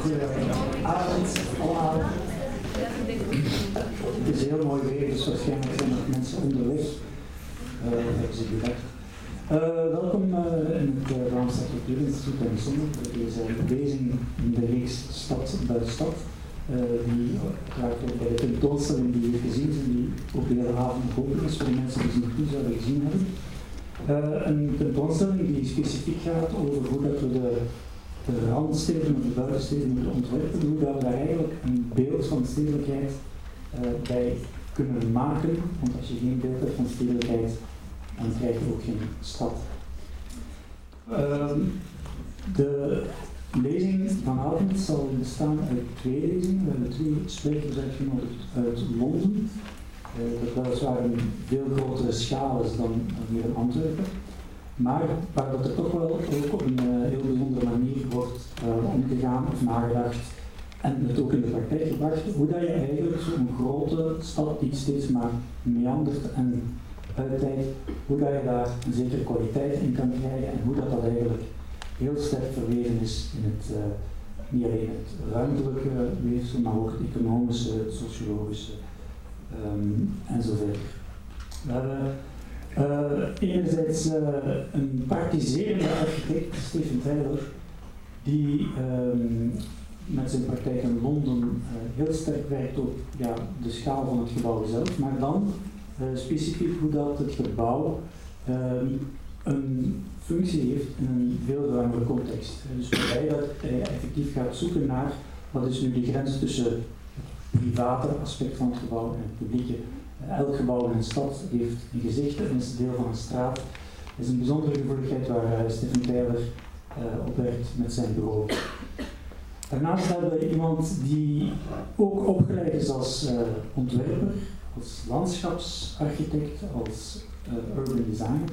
Goedenavond. Het is heel mooi weer, dus waarschijnlijk zijn er mensen onderweg. Uh, hebben ze gedacht. Uh, welkom uh, in het Vlaams Architectuurinstituut in Zonne voor deze lezing in de reeks Stad bij Stad. Die uiteraard bij de tentoonstelling die hier gezien zijn, die ook de hele avond open is voor de mensen die ze nog niet zouden gezien hebben. een tentoonstelling die specifiek gaat over hoe dat we de de randsteden of de buitensteden moeten ontwerpen, hoe dat we daar eigenlijk een beeld van stedelijkheid uh, bij kunnen maken. Want als je geen beeld hebt van stedelijkheid, dan krijg je ook geen stad. Uh, de lezing vanavond zal bestaan uit twee lezingen. We hebben twee sprekers uitgenodigd uit Londen. Uh, dat weliswaar een veel grotere schaal is dan hier in Antwerpen. Maar waar dat er toch wel ook op een uh, heel bijzondere manier wordt uh, omgegaan of nagedacht en het ook in de praktijk gebracht, hoe dat je eigenlijk zo'n grote stad die steeds maar meandert en uitdijt, hoe dat je daar een zekere kwaliteit in kan krijgen en hoe dat, dat eigenlijk heel sterk verweven is in het, uh, niet alleen het ruimtelijke weefsel, maar ook het economische, het sociologische um. We hebben uh, enerzijds uh, een praktiserende architect, Stephen Taylor, die um, met zijn praktijk in Londen heel sterk werkt op ja, de schaal van het gebouw zelf, maar dan specifiek hoe dat het gebouw ehm, een functie heeft in een veel ruimere context. Dus waarbij dat hij effectief gaat zoeken naar wat is nu de grens tussen het private aspect van het gebouw en het publieke elk gebouw in een stad heeft een gezicht en is deel van een straat. Dat is een bijzondere gevoeligheid waar uh, Stephen Taylor uh, op werkt met zijn bureau. Daarnaast hebben we iemand die ook opgeleid is als uh, ontwerper, als landschapsarchitect, als urban designer.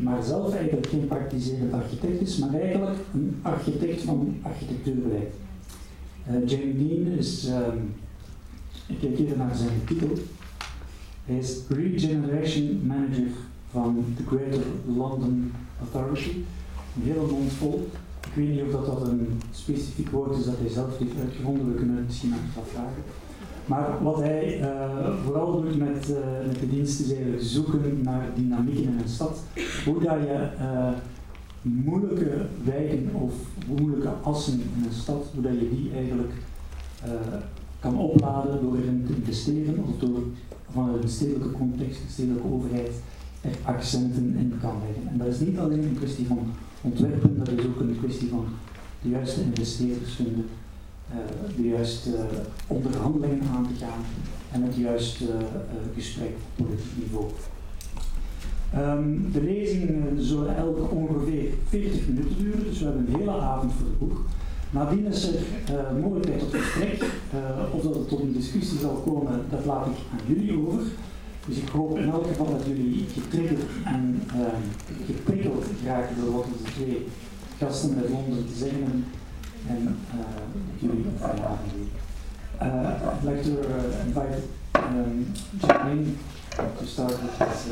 Maar zelf eigenlijk geen praktiserend architect is, maar eigenlijk een architect van architectuurbeleid. Jamie Dean is ehm, ik kijk even naar zijn titel. Hij is Regeneration Manager van de Greater London Authority. Een hele mond vol. Ik weet niet of dat, dat een specifiek woord is dat hij zelf heeft uitgevonden. We kunnen het misschien nog vragen. Maar wat hij uh, vooral doet met, uh, met de dienst is eigenlijk zoeken naar dynamieken in een stad. Hoe dat je uh, moeilijke wijken of moeilijke assen in een stad, hoe dat je die eigenlijk kan opladen door erin te investeren of door vanuit een stedelijke context, een stedelijke overheid, er accenten in kan leggen. En dat is niet alleen een kwestie van ontwerpen, dat is ook een kwestie van de juiste investeerders vinden, de juiste uh, onderhandelingen aan te gaan en het juiste uh, gesprek op politiek niveau. Um, de lezingen zullen elk ongeveer 40 minuten duren, dus we hebben een hele avond voor het boek. Nadien is er uh, mogelijkheid tot gesprek. Uh, of dat het tot een discussie zal komen, dat laat ik aan jullie over. Dus ik hoop in elk geval dat jullie getriggerd en uh, geprikkeld raken door wat de twee gasten uit Londen te zeggen. Jullie een fijne. I'd like to invite um, Jacqueline to start with this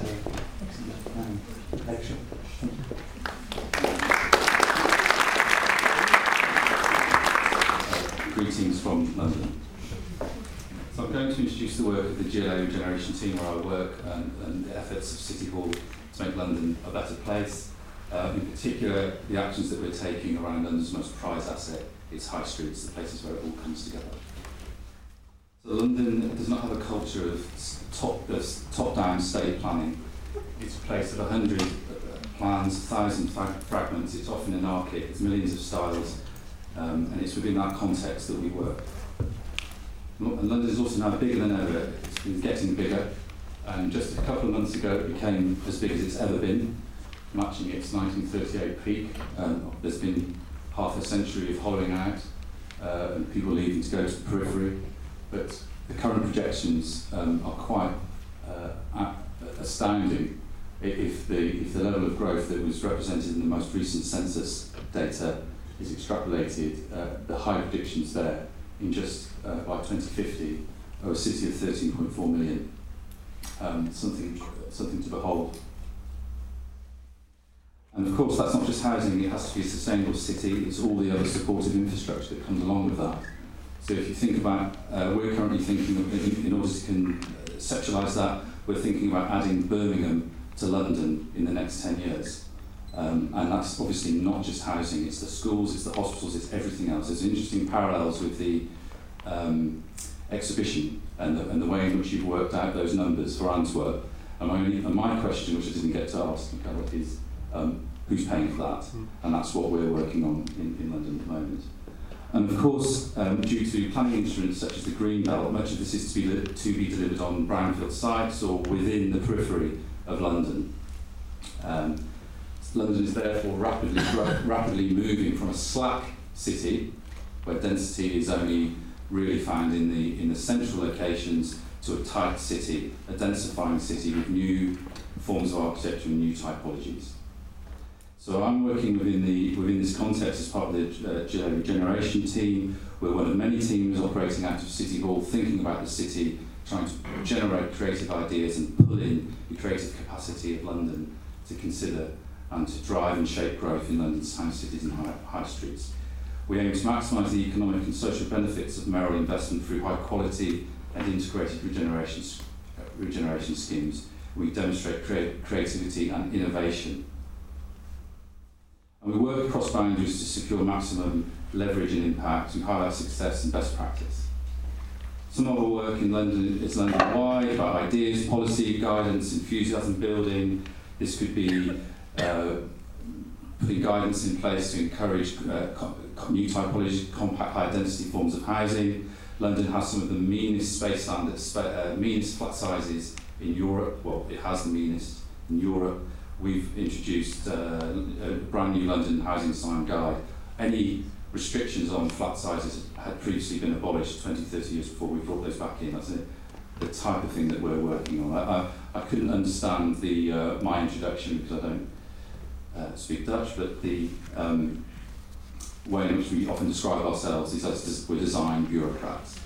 um, lecture. Thank you. greetings from London. So I'm going to introduce the work of the GLA Regeneration team where I work and, and the efforts of City Hall to make London a better place. Uh, in particular, the actions that we're taking around London's most prized asset, its high streets, the places where it all comes together. So London does not have a culture of top, top-down state planning. It's a place of a hundred plans, a thousand fragments. It's often anarchic. It's millions of styles um, and it's within that context that we work. And London is also now bigger than ever. It's been getting bigger, and just a couple of months ago it became as big as it's ever been, matching its 1938 peak. Um, there's been half a century of hollowing out uh, and people leaving to go to the periphery, but the current projections um, are quite uh, astounding if the, if the level of growth that was represented in the most recent census data is extrapolated, uh, the high predictions there in just uh, by 2050 of a city of 13.4 million. um, something, something to behold. And of course, that's not just housing, it has to be a sustainable city, it's all the other supportive infrastructure that comes along with that. So if you think about, uh, we're currently thinking, of, in, in order to conceptualise that, we're thinking about adding Birmingham to London in the next 10 years. Um, and that's obviously not just housing, it's the schools, it's the hospitals, it's everything else. There's interesting parallels with the um, exhibition and the, and the way in which you've worked out those numbers for Antwerp. And my, and my question, which I didn't get to ask, is um, who's paying for that? Mm. And that's what we're working on in, in London at the moment. And of course, um, due to planning instruments such as the Green Belt, much of this is to be, to be delivered on brownfield sites or within the periphery of London. Um, London is therefore rapidly, rapidly moving from a slack city, where density is only really found in the, in the central locations, to a tight city, a densifying city with new forms of architecture and new typologies. So I'm working within, the, within this context as part of the uh, regeneration team. We're one of many teams operating out of City Hall, thinking about the city, trying to generate creative ideas and pull in the creative capacity of London to consider and to drive and shape growth in London's town cities and high, high streets. We aim to maximise the economic and social benefits of mayoral investment through high quality and integrated regeneration, regeneration schemes. We demonstrate crea creativity and innovation. Work across boundaries to secure maximum leverage and impact and highlight success and best practice. Some of our work in London is London-wide about ideas, policy, guidance, enthusiasm building. This could be uh, putting guidance in place to encourage uh, new typology, compact high density forms of housing. London has some of the meanest space standards, uh, meanest flat sizes in Europe. Well, it has the meanest in Europe. We've introduced uh, a brand new London housing design guide. Any restrictions on flat sizes had previously been abolished 20, 30 years before we brought those back in. That's the type of thing that we're working on. I, I, I couldn't understand the uh, my introduction because I don't uh, speak Dutch, but the um, way in which we often describe ourselves is as we're design bureaucrats.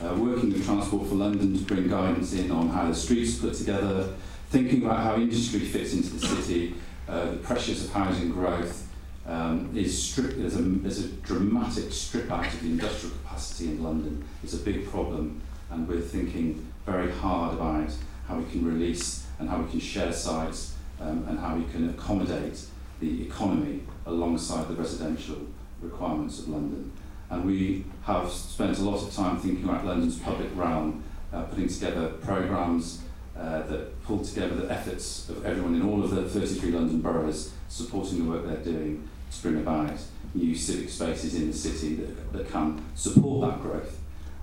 Uh, working with Transport for London to bring guidance in on how the streets put together, thinking about how industry fits into the city, uh, the pressures of housing growth, um, is strip, there's, a, there's a dramatic strip out of the industrial capacity in London. It's a big problem, and we're thinking very hard about how we can release and how we can share sites um, and how we can accommodate the economy alongside the residential requirements of London. And we have spent a lot of time thinking about London's public realm, uh, putting together programmes uh, that pull together the efforts of everyone in all of the 33 London boroughs supporting the work they're doing to bring about new civic spaces in the city that, that can support that growth.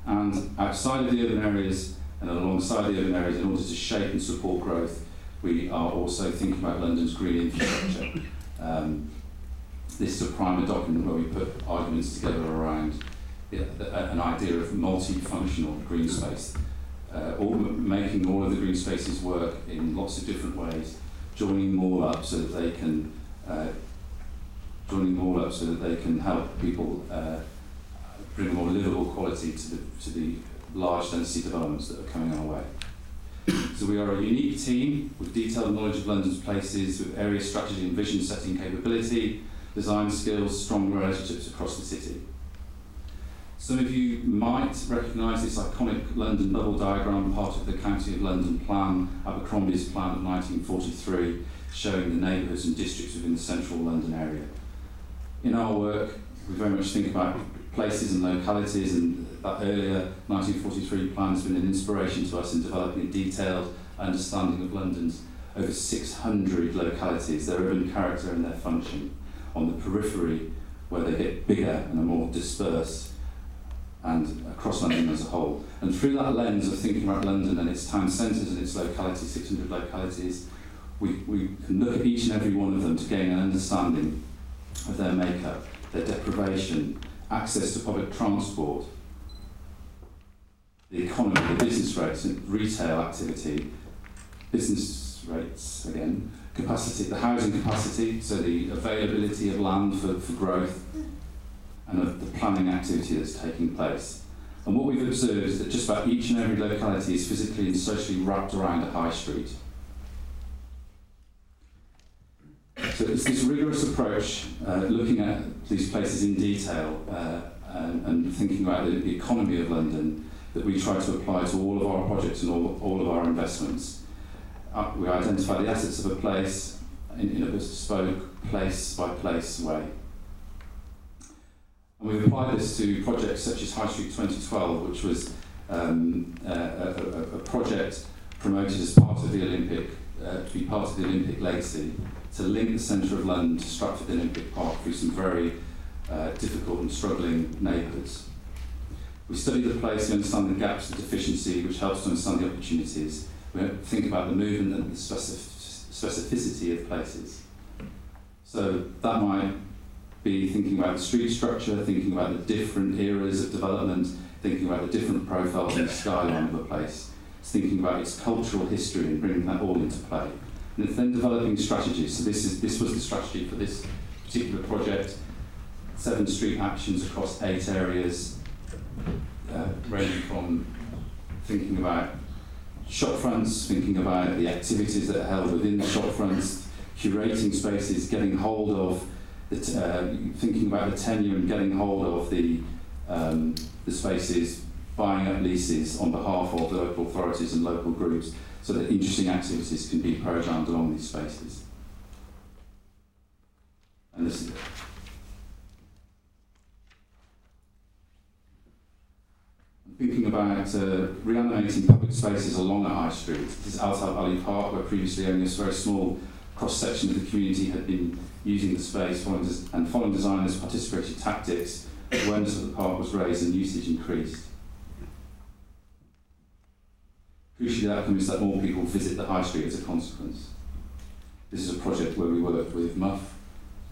And outside of the urban areas and alongside the urban areas, in order to shape and support growth, we are also thinking about London's green infrastructure. Um, this is a primer document where we put arguments together around an idea of multifunctional green space, uh, all, making all of the green spaces work in lots of different ways, joining all up so that they can uh, joining all up so that they can help people uh, bring more livable quality to the, to the large density developments that are coming our way. So we are a unique team with detailed knowledge of London's places, with area strategy and vision setting capability, design skills, strong relationships across the city. Some of you might recognise this iconic London bubble diagram, part of the County of London plan, Abercrombie's plan of 1943, showing the neighbourhoods and districts within the central London area. In our work, we very much think about places and localities, and that earlier 1943 plan has been an inspiration to us in developing a detailed understanding of London's over 600 localities, their urban character and their function, on the periphery where they get bigger and are more dispersed, and across London as a whole. And through that lens of thinking about London and its town centres and its localities, 600 localities, we, we can look at each and every one of them to gain an understanding of their makeup, their deprivation, access to public transport, the economy, the business rates, retail activity, business rates again, capacity, the housing capacity, so the availability of land for, for growth, and of the planning activity that's taking place. And what we've observed is that just about each and every locality is physically and socially wrapped around a high street. So it's this rigorous approach, uh, looking at these places in detail uh, and, and, thinking about the, the, economy of London that we try to apply to all of our projects and all, all of our investments. Uh, we identify the assets of a place in, in a bespoke, place by place way. And we've applied this to projects such as High Street 2012, which was um, a, a, a, project promoted as part of the Olympic, uh, to be part of the Olympic legacy, to link the centre of London to Stratford Olympic Park through some very uh, difficult and struggling neighbourhoods. We study the place, we understand the gaps, the deficiency, which helps to understand the opportunities. We think about the movement and the specific, specificity of places. So that might be thinking about the street structure, thinking about the different eras of development, thinking about the different profiles and skyline of a place. It's thinking about its cultural history and bringing that all into play. And then developing strategies. So this is this was the strategy for this particular project. Seven street actions across eight areas, uh, ranging from thinking about shop fronts, thinking about the activities that are held within the shop fronts, curating spaces, getting hold of the uh, thinking about the tenure and getting hold of the, um, the spaces, buying up leases on behalf of the local authorities and local groups so that interesting activities can be programmed along these spaces. And this is it. Thinking about uh, reanimating public spaces along a high street. This is Altab Ali Park, where previously only a very small cross section of the community had been using the space following and following designers' participatory tactics, awareness of the park was raised and usage increased. Crucially, the outcome is that more people visit the high street as a consequence. This is a project where we worked with MUF,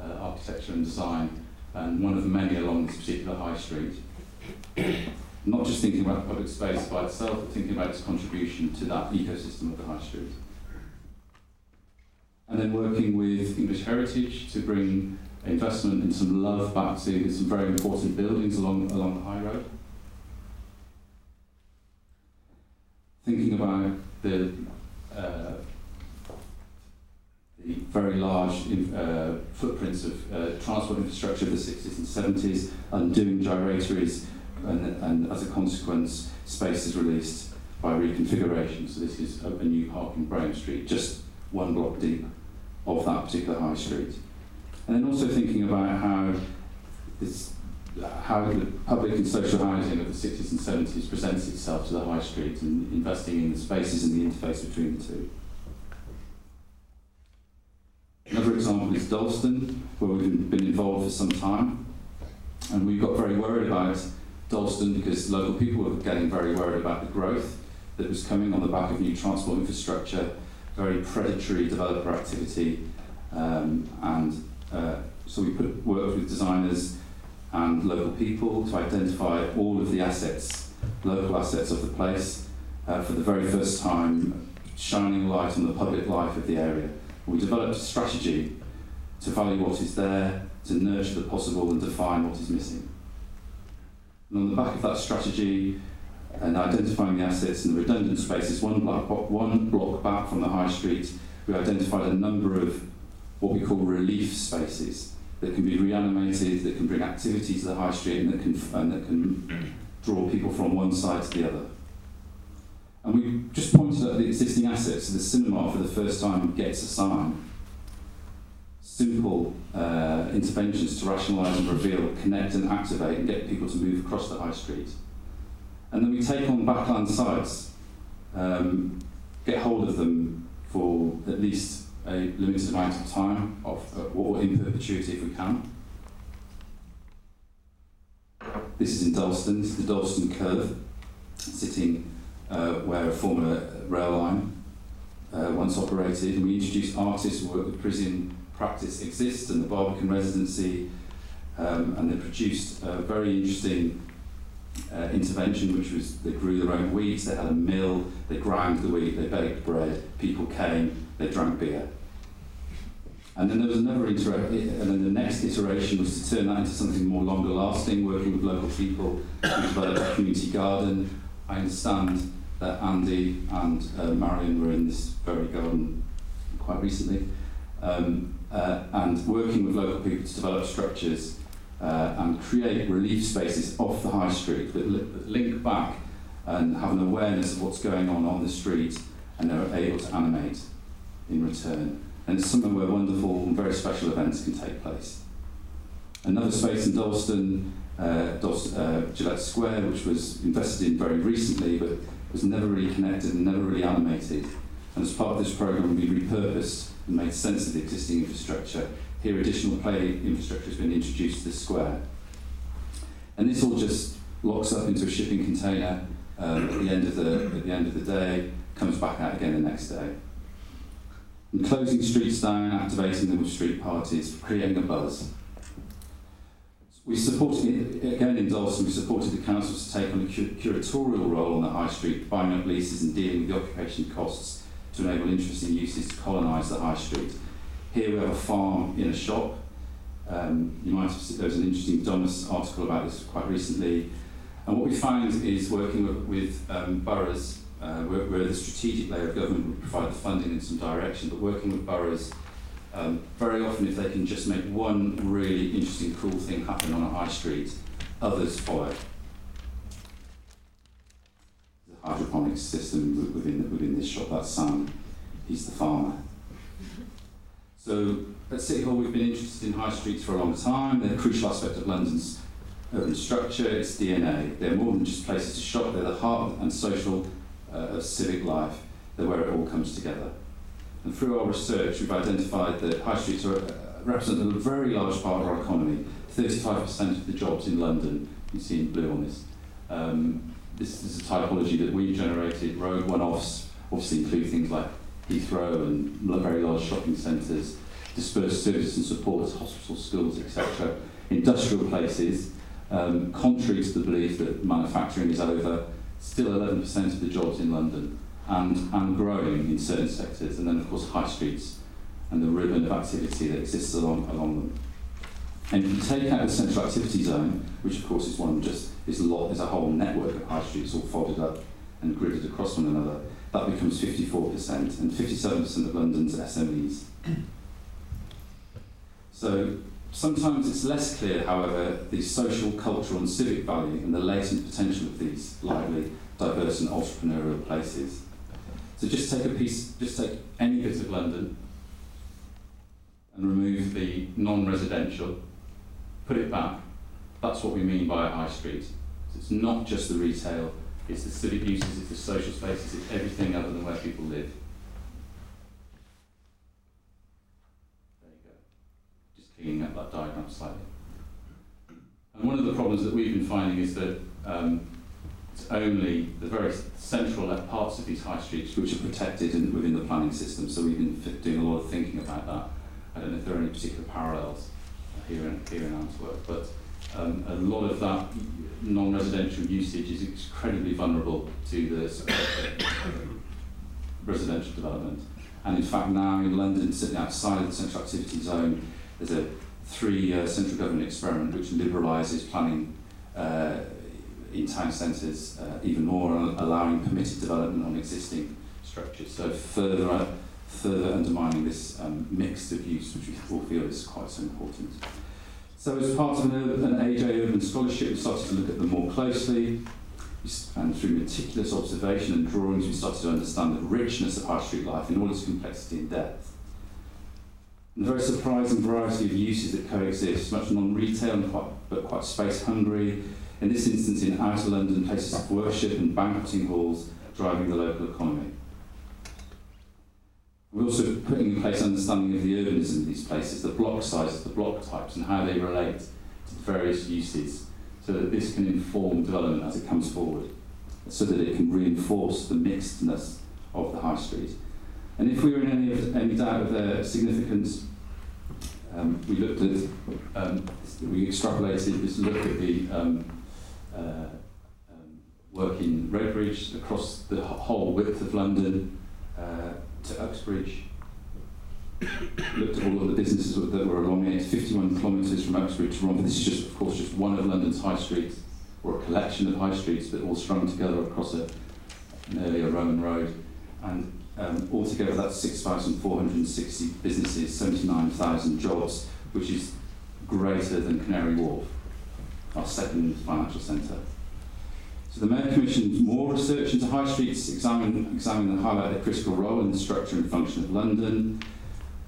uh, Architecture and Design, and one of many along this particular high street. Not just thinking about the public space by itself, but thinking about its contribution to that ecosystem of the high street and then working with English Heritage to bring investment and some love back to some very important buildings along, along the high road. Thinking about the, uh, the very large uh, footprints of uh, transport infrastructure of the 60s and 70s, undoing gyratories, and, and as a consequence, space is released by reconfiguration. So this is a, a new park in Braham Street, just one block deep of that particular high street. And then also thinking about how this, how the public and social housing of the 60s and 70s presents itself to the high street and investing in the spaces and the interface between the two. Another example is Dalston, where we've been involved for some time. And we got very worried about Dalston because local people were getting very worried about the growth that was coming on the back of new transport infrastructure very predatory developer activity, um, and uh, so we put, worked with designers and local people to identify all of the assets, local assets of the place, uh, for the very first time, shining light on the public life of the area. We developed a strategy to value what is there, to nurture the possible, and define what is missing. And on the back of that strategy, and identifying the assets and the redundant spaces one block, one block back from the high street, we identified a number of what we call relief spaces that can be reanimated, that can bring activity to the high street, and that can, and that can draw people from one side to the other. And we just pointed at the existing assets. So the cinema, for the first time, gets a sign. Simple uh, interventions to rationalise and reveal, connect and activate, and get people to move across the high street. And then we take on backland sites, um, get hold of them for at least a limited amount of time, of, uh, or in perpetuity if we can. This is in Dalston, this is the Dalston Curve, sitting uh, where a former rail line uh, once operated. And we introduced artists who work with prison practice EXYZT and the Barbican residency, um, and they produced a very interesting uh, intervention, which was they grew their own wheat, they had a mill, they ground the wheat, they baked bread, people came, they drank beer. And then there was another iteration, and then the next iteration was to turn that into something more longer lasting, working with local people to develop a community garden. I understand that Andy and uh, Marion were in this very garden quite recently, um, uh, and working with local people to develop structures uh, and create relief spaces off the high street that, li- that link back and have an awareness of what's going on on the street and are able to animate in return. And it's somewhere where wonderful and very special events can take place. Another space in Dalston, uh, uh, Gillett Square, which was invested in very recently but was never really connected and never really animated. And as part of this programme, we repurposed and made sense of the existing infrastructure. Here, additional play infrastructure has been introduced to the square. And this all just locks up into a shipping container um, at the end of the at the end of the day, comes back out again the next day. And closing streets down, activating them with street parties, creating a buzz. We supported, again in Dalston, we supported the council to take on a curatorial role on the high street, buying up leases and dealing with the occupation costs to enable interesting uses to colonise the high street. Here we have a farm in a shop. Um, you might have there was an interesting Domus article about this quite recently. And what we find is working with, with um, boroughs, uh, where, where the strategic layer of government would provide the funding in some direction, but working with boroughs um, very often, if they can just make one really interesting, cool thing happen on a high street, others follow. The hydroponics system within, within this shop, that's Sam, he's the farmer. So at City Hall, we've been interested in high streets for a long time. They're a crucial aspect of London's urban structure, its DNA. They're more than just places to shop, they're the heart and social uh, of civic life. They're where it all comes together. And through our research, we've identified that high streets are, uh, represent a very large part of our economy. 35% of the jobs in London, you see in blue on this. Um, this is a typology that we've generated. Road one-offs obviously include things like Heathrow and very large shopping centres, dispersed services and supports, hospitals, schools, etc. Industrial places, um, contrary to the belief that manufacturing is over, still 11% of the jobs in London and, and growing in certain sectors. And then, of course, high streets and the ribbon of activity that exists along, along them. And if you take out the central activity zone, which of course is one just is a lot is a whole network of high streets all folded up and gridded across one another, that becomes 54% and 57% of London's SMEs. So sometimes it's less clear, however, the social, cultural and civic value and the latent potential of these lively, diverse and entrepreneurial places. So just take a piece, just take any bit of London and remove the non-residential, put it back. That's what we mean by a high street. So it's not just the retail, it's the civic uses, it's the social spaces, it's everything other than where people live. There you go. Just cleaning up that diagram slightly. And one of the problems that we've been finding is that um, it's only the very central parts of these high streets which are protected in, within the planning system. So we've been doing a lot of thinking about that. I don't know if there are any particular parallels here in, here in Antwerp, but um, a lot of that non-residential usage is incredibly vulnerable to the residential development. And in fact, now in London, sitting outside of the central activity zone, there's a three-year central government experiment which liberalises planning uh, in town centres uh, even more, allowing permitted development on existing structures. So further, uh, further undermining this um, mixed of use, which we all feel is quite so important. So as part of an, an AJ Urban Scholarship, we started to look at them more closely, and through meticulous observation and drawings, we started to understand the richness of high street life in all its complexity and depth. And the very surprising variety of uses that coexist, much non-retail quite, but quite space-hungry, in this instance in outer London, places of worship and banqueting halls driving the local economy. We're also putting in place understanding of the urbanism of these places, the block sizes, the block types, and how they relate to the various uses, so that this can inform development as it comes forward, so that it can reinforce the mixedness of the high street. And if we were in any, any doubt of their significance, um, we looked at, um, we extrapolated this look at the um, uh, um, work in Redbridge across the whole width of London, uh, to Uxbridge, looked at all of the businesses that were along it, 51 kilometres from Uxbridge to Romford. This is just, of course, just one of London's high streets, or a collection of high streets, that all strung together across a, an earlier Roman road. And um, altogether, that's 6,460 businesses, 79,000 jobs, which is greater than Canary Wharf, our second financial centre. So the Mayor commissioned more research into high streets, examine, examine and highlight their critical role in the structure and function of London.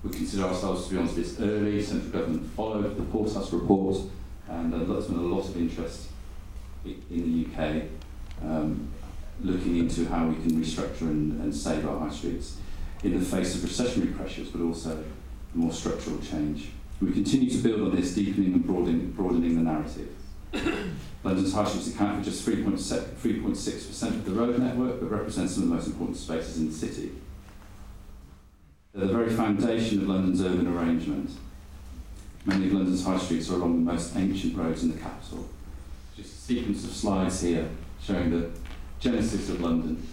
We consider ourselves to be honest this early. Central government followed the Portas report, and there's been a lot of interest in the UK um, looking into how we can restructure and, and save our high streets in the face of recessionary pressures, but also more structural change. We continue to build on this, deepening and broadening, broadening the narrative. London's high streets account for just 3.6% of the road network, but represent some of the most important spaces in the city. They're the very foundation of London's urban arrangement. Many of London's high streets are along the most ancient roads in the capital. Just a sequence of slides here showing the genesis of London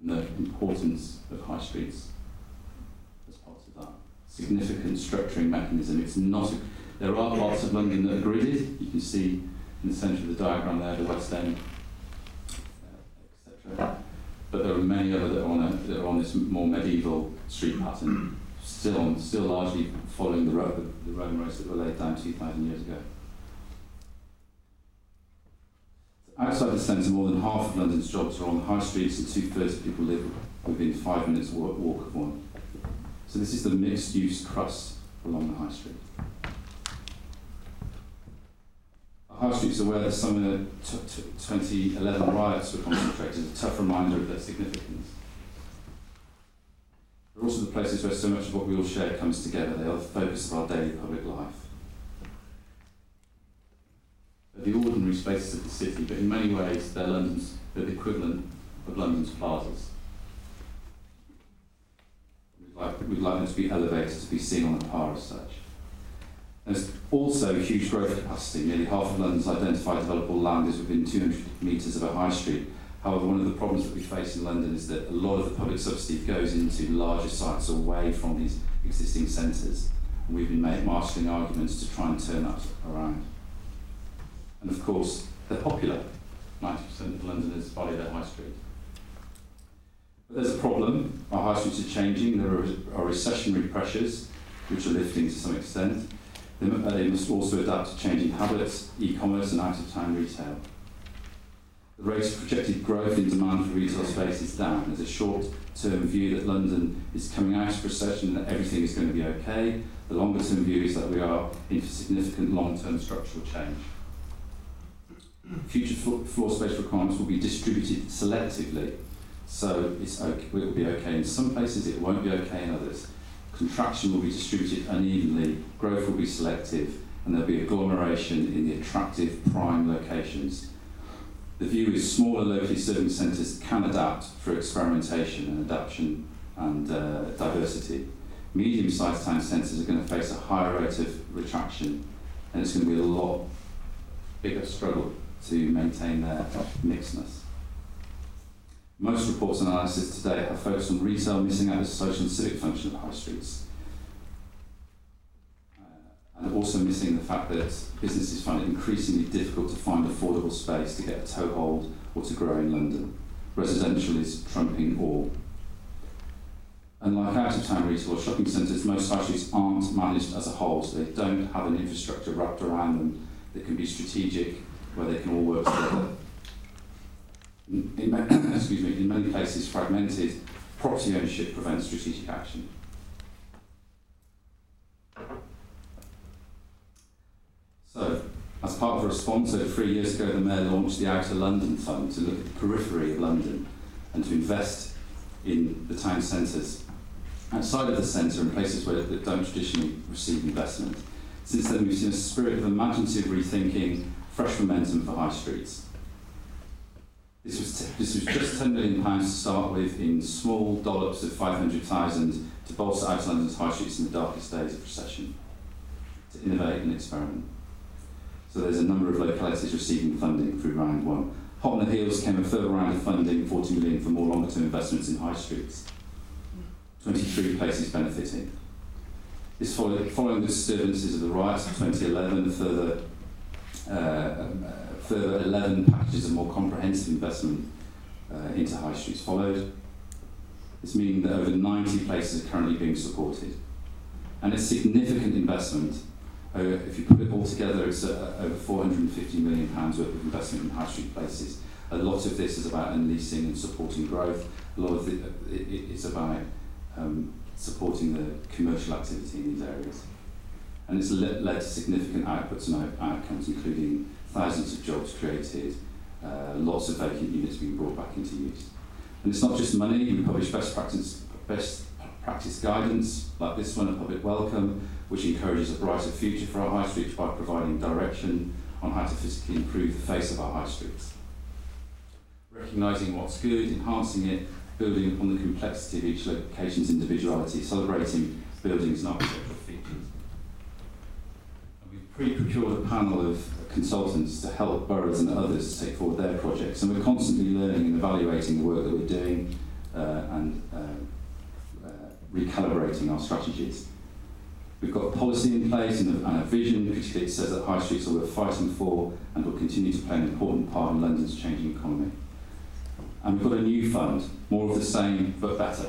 and the importance of high streets as part of that. Significant structuring mechanism. It's not a there are parts of London that are gridded. You can see in the centre of the diagram there, the West End, uh, etc. But there are many other that are, on a, that are on this more medieval street pattern, still on, still largely following the, road, the, the Roman roads that were laid down 2,000 years ago. Outside the centre, more than half of London's jobs are on the high streets, and two-thirds of people live within five minutes walk, walk of one. So this is the mixed-use crust along the high street. High Street's aware that some of the t- t- 2011 riots were concentrated, a tough reminder of their significance. They're also the places where so much of what we all share comes together. They are the focus of our daily public life. They're the ordinary spaces of the city, but in many ways they're London's, they're the equivalent of London's plazas. We'd like, we'd like them to be elevated, to be seen on a par as such. There's also huge growth capacity. Nearly half of London's identified developable land is within 200 metres of a high street. However, one of the problems that we face in London is that a lot of the public subsidy goes into larger sites away from these existing centres. And we've been marshalling arguments to try and turn that around. And of course, they're popular. 90% of Londoners value their high street. But there's a problem. Our high streets are changing. There are, are recessionary pressures, which are lifting to some extent. They must also adapt to changing habits, e-commerce and out-of-town retail. The rate of projected growth in demand for retail space is down. There's a short-term view that London is coming out of recession and that everything is going to be okay. The longer-term view is that we are in significant long-term structural change. Future floor space requirements will be distributed selectively, so it's okay, it will be okay in some places, it won't be okay in others contraction will be distributed unevenly, growth will be selective, and there'll be agglomeration in the attractive prime locations. The view is smaller locally serving centres can adapt for experimentation and adaptation and uh, diversity. Medium-sized town centres are going to face a higher rate of retraction, and it's going to be a lot bigger struggle to maintain their mixedness. Most reports and analysis today have focused on retail missing out a social and civic function of high streets. Uh, and also missing the fact that businesses find it increasingly difficult to find affordable space to get a toehold or to grow in London. Residential is trumping all. Unlike out-of-town retail or shopping centres, most high streets aren't managed as a whole, so they don't have an infrastructure wrapped around them that can be strategic, where they can all work together in, excuse me, in many places fragmented, property ownership prevents strategic action. So, as part of a response, over three years ago, the Mayor launched the Outer London Fund to look at the periphery of London and to invest in the town centres outside of the centre in places where that don't traditionally receive investment. Since then, we've seen a spirit of imaginative rethinking, fresh momentum for high streets. This was, this was just £10 million to start with in small dollops of 500,000 to bolster out high streets in the darkest days of recession, to innovate and experiment. So there's a number of localities receiving funding through round one. Hot on the heels came a further round of funding, 40 million for more longer term investments in high streets. 23 places benefiting. This following the disturbances of the riots of 2011, further, uh, um, uh, further 11 packages of more comprehensive investment uh, into high streets followed. This meaning that over 90 places are currently being supported. And it's significant investment. Uh, if you put it all together, it's uh, over 450 million pounds worth of investment in high street places. A lot of this is about unleashing and supporting growth. A lot of it, it, it's about um, supporting the commercial activity in these areas. And it's led, led to significant outputs and outcomes, including thousands of jobs created, uh, lots of vacant units being brought back into use. And it's not just money, we publish best practice, best practice guidance, like this one, a public welcome, which encourages a brighter future for our high streets by providing direction on how to physically improve the face of our high streets. Recognising what's good, enhancing it, building upon the complexity of each location's individuality, celebrating buildings and architectural features. And we've pre-procured a panel of consultants to help boroughs and others to take forward their projects, and we're constantly learning and evaluating the work that we're doing uh, and uh, uh, recalibrating our strategies. We've got policy in place and a, and a vision, particularly it says that high streets are worth fighting for and will continue to play an important part in London's changing economy. And we've got a new fund, more of the same but better.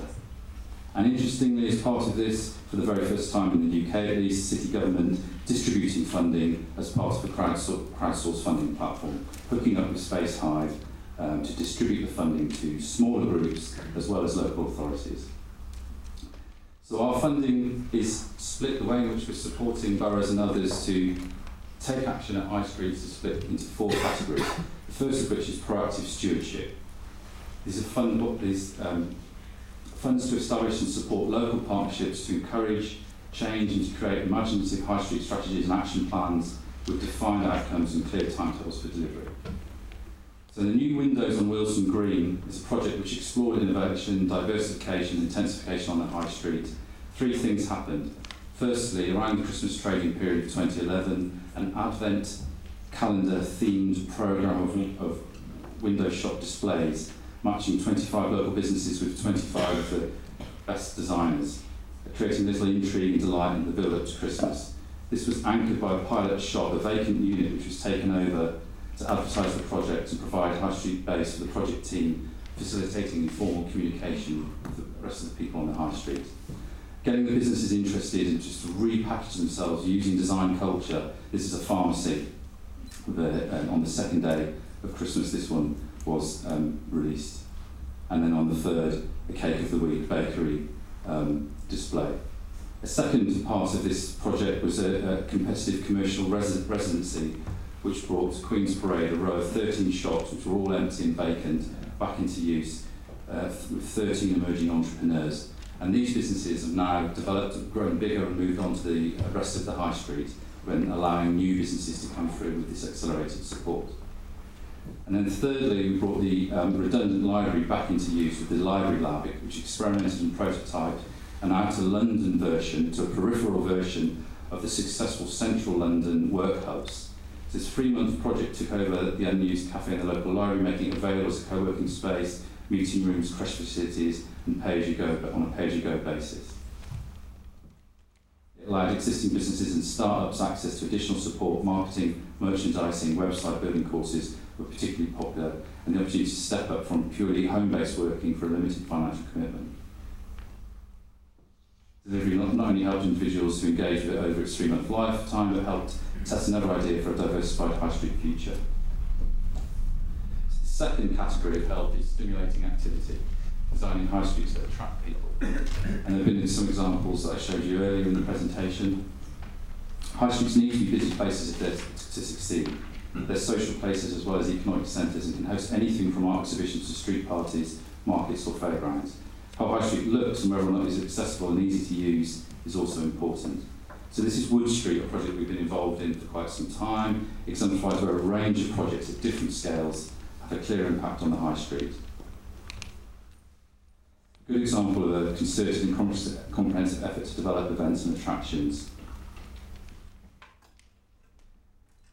And interestingly, as part of this, for the very first time in the UK at least, city government distributing funding as part of a crowdsourced funding platform, hooking up with Spacehive um, to distribute the funding to smaller groups as well as local authorities. So our funding is split the way in which we're supporting boroughs and others to take action at high streets is split into four categories. The first of which is proactive stewardship. These are fund, these, um, funds to establish and support local partnerships to encourage change and to create imaginative high street strategies and action plans with defined outcomes and clear timetables for delivery. So the new Windows on Willesden Green is a project which explored innovation, diversification, intensification on the high street. Three things happened. Firstly, around the Christmas trading period of 2011, an Advent calendar themed programme of, of window shop displays matching 25 local businesses with 25 of the best designers, creating little intrigue and delight in the build-up to Christmas. This was anchored by a pilot shop, a vacant unit which was taken over to advertise the project and provide high street base for the project team, facilitating informal communication with the rest of the people on the high street. Getting the businesses interested and just to repackage themselves using design culture. This is a pharmacy. Uh, on the second day of Christmas, this one was um, released. And then on the third, a Cake of the Week bakery um, display. A second part of this project was a, a competitive commercial res residency which brought Queen's Parade, a row of 13 shops which were all empty and vacant, back into use uh, with 13 emerging entrepreneurs. And these businesses have now developed, grown bigger and moved on to the rest of the high street when allowing new businesses to come through with this accelerated support. And then thirdly, we brought the um, redundant library back into use with the Library Lab, which experimented and prototyped an outer London version to a peripheral version of the successful central London work hubs. This three-month project took over the unused cafe in the local library, making it available as a co-working space, meeting rooms, crash facilities, and pay-as-you-go on a pay-as-you-go basis. It allowed existing businesses and startups access to additional support, marketing, merchandising, website building courses, were particularly popular, and the opportunity to step up from purely home-based working for a limited financial commitment. Delivery not, only helped individuals to engage with it over its three-month lifetime, but helped test another idea for a diversified high street future. The second category of help is stimulating activity, designing high streets that attract people. And there have been some examples that I showed you earlier in the presentation. High streets need to be busy places to succeed. Mm-hmm. They're social places as well as economic centres and can host anything from art exhibitions to street parties, markets or fairgrounds. How High Street looks and whether or not it's accessible and easy to use is also important. So this is Wood Street, a project we've been involved in for quite some time. Exemplifies where a range of projects at different scales have a clear impact on the High Street. A good example of a concerted and comprehensive effort to develop events and attractions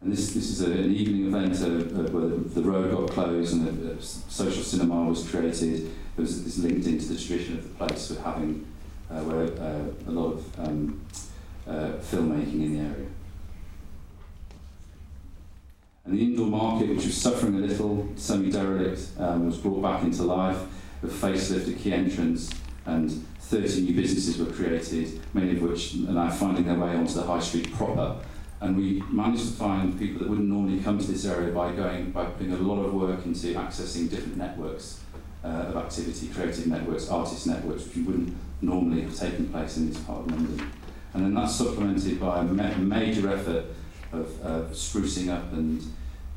And this, this is a, an evening event uh, where the road got closed and a, a social cinema was created. There was this linked into the tradition of the place with having uh, where uh, a lot of um, uh, filmmaking in the area. And the indoor market, which was suffering a little, semi-derelict, um, was brought back into life with facelift, a key entrance, and 30 new businesses were created, many of which are now finding their way onto the high street proper. And we managed to find people that wouldn't normally come to this area by going by putting a lot of work into accessing different networks uh, of activity, creative networks, artist networks, which wouldn't normally have taken place in this part of London. And then that's supplemented by a ma major effort of uh, sprucing up and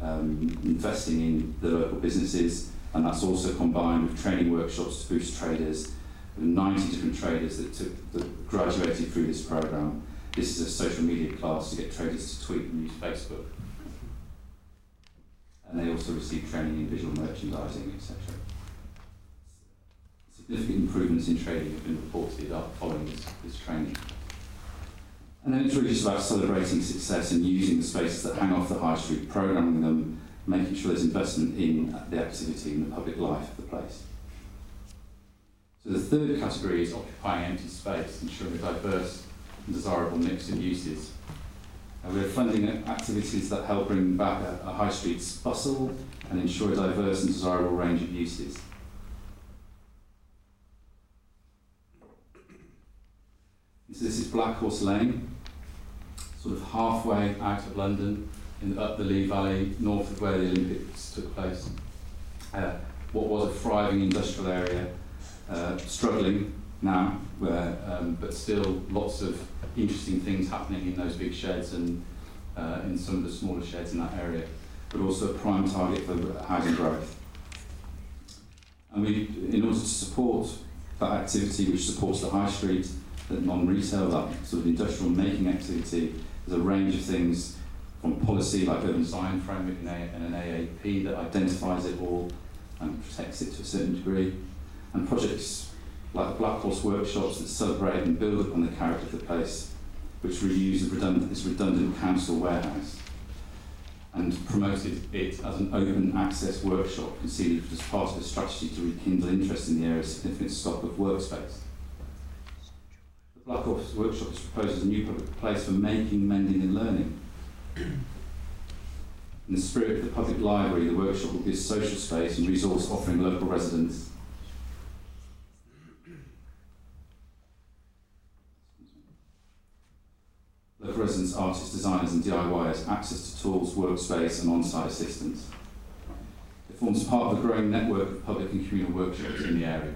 um, investing in the local businesses, and that's also combined with training workshops to boost traders. 90 different traders that, took, that graduated through this program. This is a social media class to get traders to tweet and use Facebook. And they also receive training in visual merchandising, etc. Significant improvements in trading have been reported following this, this training. And then it's really just about celebrating success and using the spaces that hang off the high street, programming them, making sure there's investment in the activity and the public life of the place. So the third category is occupying empty space, ensuring a diverse desirable mix of uses. Uh, we're funding activities that help bring back a, a high street's bustle and ensure a diverse and desirable range of uses. So this is Black Horse Lane, sort of halfway out of London, in, up the Lee Valley, north of where the Olympics took place. Uh, what was a thriving industrial area, uh, struggling now, where, um, but still lots of interesting things happening in those big sheds and uh, in some of the smaller sheds in that area, but also a prime target for housing growth. And we, in order to support that activity which supports the high street, that non-retail, that sort of industrial making activity. There's a range of things from policy like urban design framework and an AAP that identifies it all and protects it to a certain degree. And projects like Black Horse workshops that celebrate and build upon the character of the place, which reuse redundant, this redundant council warehouse and promoted it as an open access workshop conceived as part of a strategy to rekindle interest in the area's significant stock of workspace. The Black Horse Workshop is proposed as a new public place for making, mending and learning. In the spirit of the public library, the workshop will be a social space and resource offering local residents local residents, artists, designers and DIYers access to tools, workspace and on-site assistance. It forms part of a growing network of public and communal workshops in the area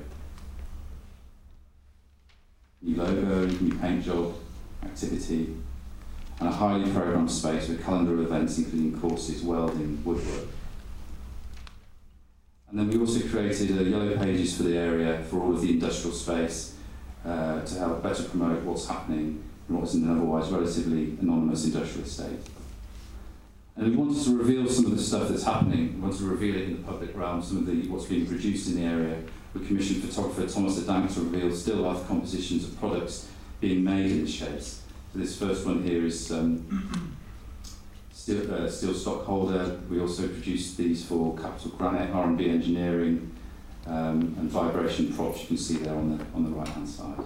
new logo, new paint job, activity, and a highly programmed space with a calendar of events including courses, welding, woodwork. And then we also created a yellow pages for the area for all of the industrial space uh, to help better promote what's happening in what is an otherwise relatively anonymous industrial estate. And we wanted to reveal some of the stuff that's happening. We wanted to reveal it in the public realm, some of the what's being produced in the area, we commissioned photographer Thomas Adank to reveal still life compositions of products being made in the sheds. So this first one here is um, steel, uh, steel stockholder. We also produced these for Capital Granite, R&B Engineering, um, and vibration props you can see there on the, on the right hand side.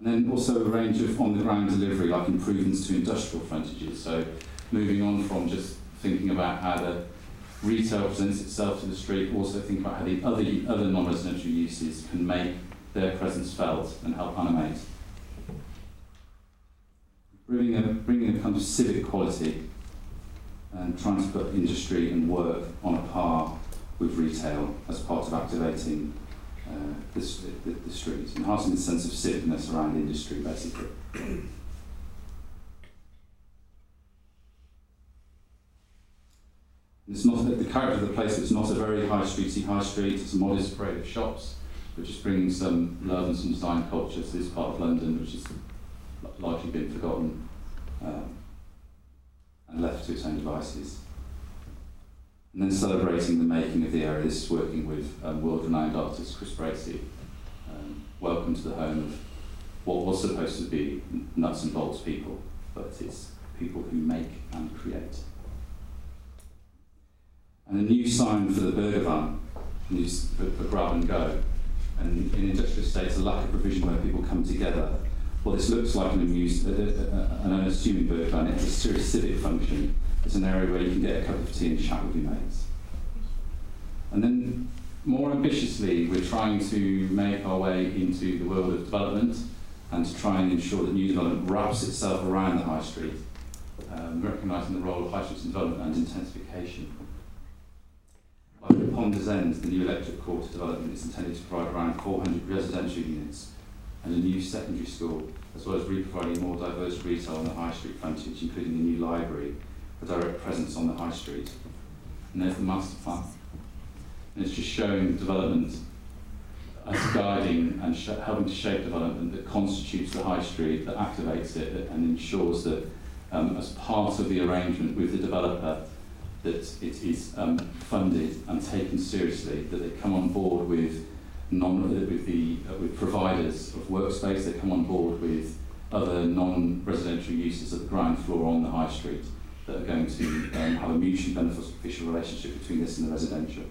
And then also a range of on-the-ground delivery, like improvements to industrial frontages. So moving on from just thinking about how the retail presents itself to the street, also think about how the other, other non-residential uses can make their presence felt and help animate. Bringing a, bringing a kind of civic quality and trying to put industry and work on a par with retail as part of activating uh, the, the, the streets, enhancing the sense of civicness around industry, basically. It's not the character of the place. It's not a very high streety high street. It's a modest parade of shops, which is bringing some love and some design culture to this part of London, which has largely been forgotten um, and left to its own devices. And then celebrating the making of the area. This is working with um, world-renowned artist Chris Bracey. Um, welcome to the home of what was supposed to be nuts and bolts people, but it's people who make and create and a new sign for the burger van, for, for grab and go, And in industrial estates, a lack of provision where people come together. Well, this looks like an amused, uh, uh, an unassuming bird plan. It's a serious civic function. It's an area where you can get a cup of tea and chat with your mates. And then, more ambitiously, we're trying to make our way into the world of development and to try and ensure that new development wraps itself around the high street, um, recognising the role of high streets in development and intensification. Like at Ponders End, the new electric quarter development is intended to provide around 400 residential units and a new secondary school, as well as re-providing more diverse retail on the high street frontage, including a new library, a direct presence on the high street. And there's the master plan. And it's just showing development as guiding and sh- helping to shape development that constitutes the high street, that activates it, and ensures that um, as part of the arrangement with the developer, that it is um, funded and taken seriously, that they come on board with non with the uh, with providers of workspace, they come on board with other non-residential uses of the ground floor on the high street that are going to um, have a mutually beneficial relationship between this and the residential.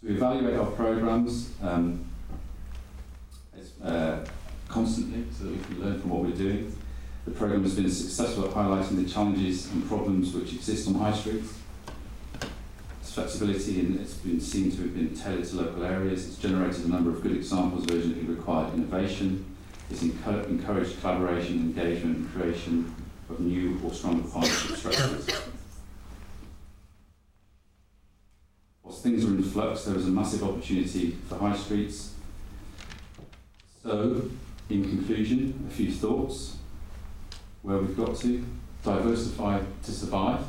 So we evaluate our programs um, uh, constantly so that we can learn from what we're doing. The program has been successful at highlighting the challenges and problems which exist on high streets. Its flexibility and it's been seen to have been tailored to local areas. It's generated a number of good examples of urgently required innovation. It's encouraged collaboration, engagement, and creation of new or stronger partnership structures. Whilst things are in flux, there is a massive opportunity for high streets. So, in conclusion, a few thoughts. Where we've got to diversify to survive.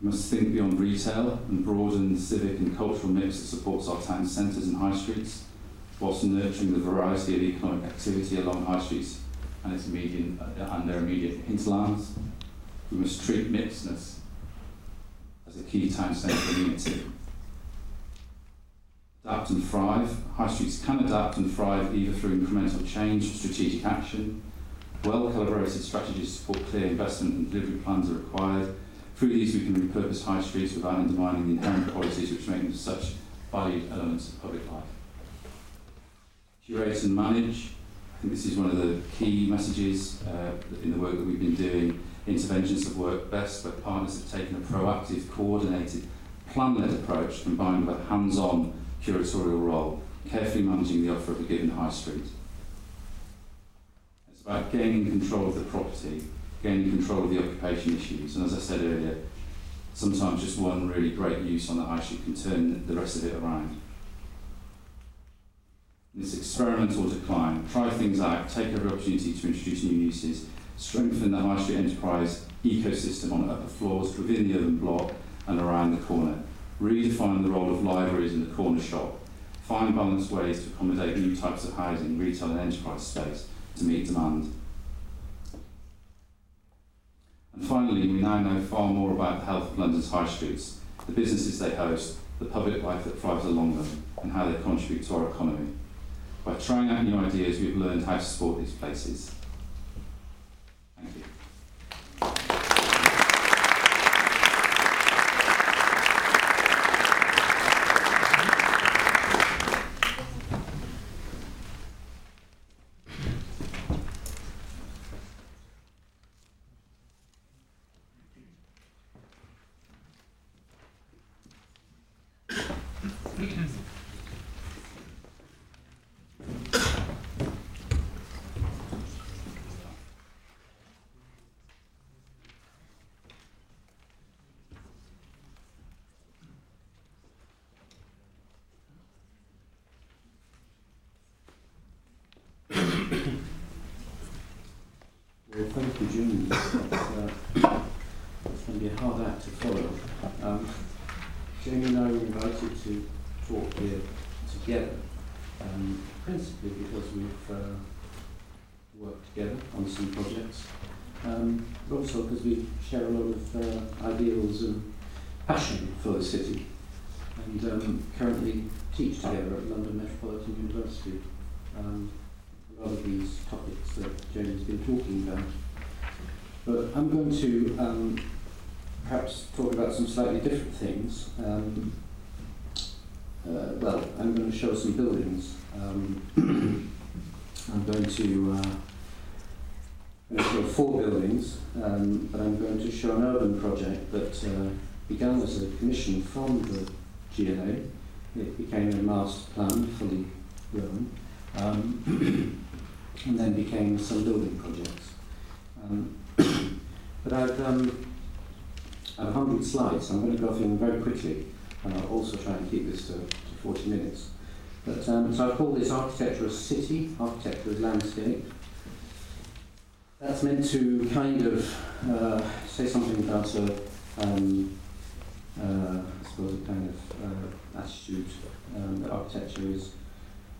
We must think beyond retail and broaden the civic and cultural mix that supports our town centres and high streets, whilst nurturing the variety of economic activity along high streets and its immediate uh, and their immediate hinterlands. We must treat mixedness as a key town centre unity. Adapt and thrive. High streets can adapt and thrive either through incremental change or strategic action. Well calibrated strategies to support clear investment and delivery plans are required. Through these, we can repurpose high streets without undermining the inherent qualities which make them such valued elements of public life. Curate and manage. I think this is one of the key messages uh, in the work that we've been doing interventions have worked best where partners have taken a proactive, coordinated, plan-led approach combined with a hands-on curatorial role, carefully managing the offer of a given high street. It's about gaining control of the property, gaining control of the occupation issues, and as I said earlier, sometimes just one really great use on the high street can turn the rest of it around. This experimental decline, try things out, take every opportunity to introduce new uses, strengthen the high street enterprise ecosystem on upper floors, within the urban block and around the corner, redefine the role of libraries in the corner shop, find balanced ways to accommodate new types of housing, retail and enterprise space to meet demand. And finally, we now know far more about the health of London's high streets, the businesses they host, the public life that thrives along them, and how they contribute to our economy. By trying out new ideas, we've learned how to support these places. Thank you June. It's, uh, it's going to be a hard act to follow. Um, Jamie and I were invited to talk here together, um, principally because we've uh, worked together on some projects, um, but also because we share a lot of uh, ideals and passion for the city, and um, currently teach together at London Metropolitan University. Um, a lot of these topics that Jamie's been talking about. But I'm going to um, perhaps talk about some slightly different things. Um, uh, well, I'm going to show some buildings. Um, I'm going to, uh, I'm going to show four buildings, um, but I'm going to show an urban project that uh, began as a commission from the GLA. It became a master plan, fully grown, um, and then became some building projects. Um, but I've, um, I have 100 slides, so I'm going to go through them very quickly, and I'll also try and keep this to, to 40 minutes. But, um, so I call this architecture as city, architecture as landscape. That's meant to kind of uh, say something about a, um, uh, I suppose, a kind of uh, attitude um, that architecture is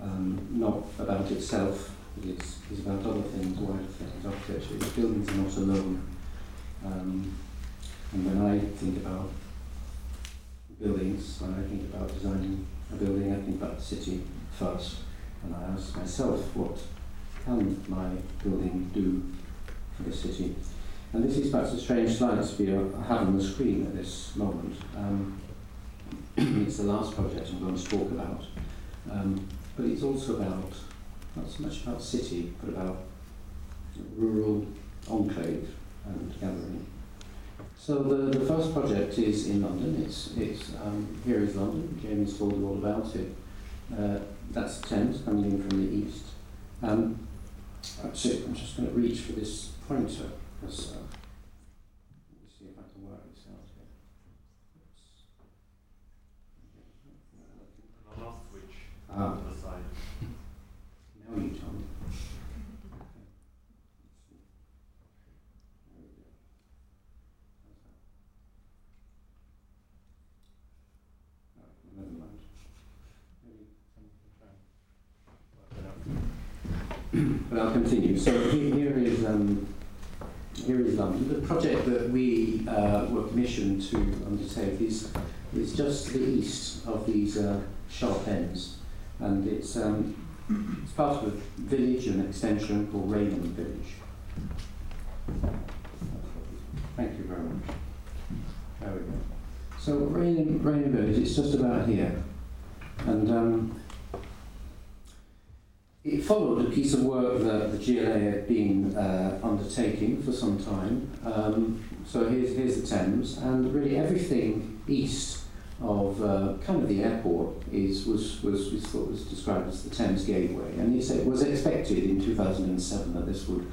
um, not about itself, it is about other things, wider things. Architecture is buildings are not alone. Um, and when I think about buildings, when I think about designing a building, I think about the city first. And I ask myself, what can my building do for the city? And this is perhaps a strange slide to be uh, have on the screen at this moment. Um, it's the last project I'm going to talk about. Um, but it's also about, not so much about city, but about rural enclave and gathering. So the, the first project is in London. It's, it's um, here is London. Jamie's told you all about it. Uh, that's Thames coming in from the east. Um, that's it. I'm just going to reach for this pointer. Because, uh, see if I can work this out here. Oops. The last switch Ah, on the side. now you tell me. Okay. Let's see. There we go. How's that? No, never mind. Maybe someone can try. But I'll continue. So here is um, here is London. The project that we uh, were commissioned to undertake is is just to the east of these uh, sharp ends, and it's um, it's part of a village, an extension called Rainham Village. Thank you very much. There we go. So Rainham Village, it's just about here. And um, it followed a piece of work that the GLA had been uh, undertaking for some time. Um, so here's, here's the Thames, and really everything east of uh, kind of the airport is was was thought was described as the Thames Gateway, and it was expected in 2007 that this would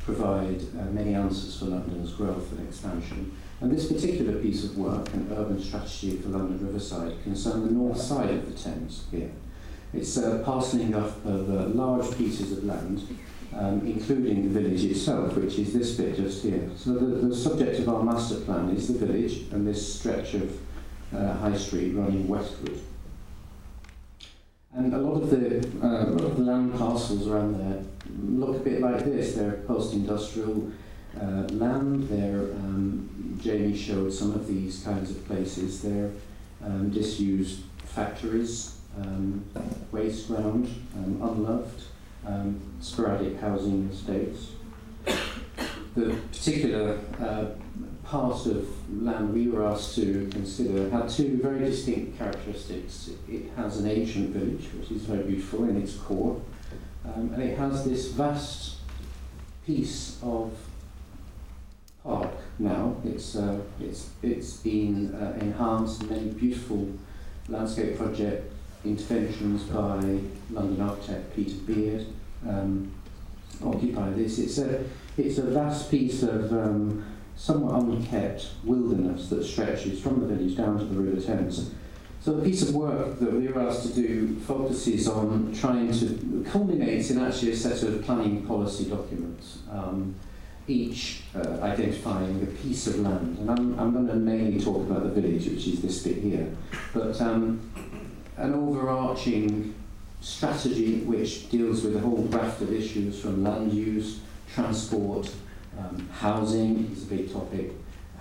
provide uh, many answers for London's growth and expansion. And this particular piece of work, an urban strategy for London Riverside, concerned the north side of the Thames here. It's a parceling of, of uh, large pieces of land, um, including the village itself, which is this bit just here. So the, the subject of our master plan is the village and this stretch of uh, High Street running westward. And a lot of the uh, land parcels around there look a bit like this. They're post-industrial uh, land. They're um, Jamie showed some of these kinds of places. They're um, disused factories, um, waste ground, um, unloved, um, sporadic housing estates. The particular uh, part of land we were asked to consider had two very distinct characteristics. It has an ancient village, which is very beautiful in its core, um, and it has this vast piece of park now. It's, uh, it's, it's been uh, enhanced, in many beautiful landscape project interventions by London architect Peter Beard um, occupy this. It's a, it's a vast piece of um, somewhat unkept wilderness that stretches from the village down to the River Thames. So the piece of work that we were asked to do focuses on trying to culminates in actually a set of planning policy documents, um, each uh, identifying a piece of land. And I'm, I'm going to mainly talk about the village, which is this bit here, but um, an overarching strategy which deals with a whole raft of issues from land use, transport, um, housing is a big topic,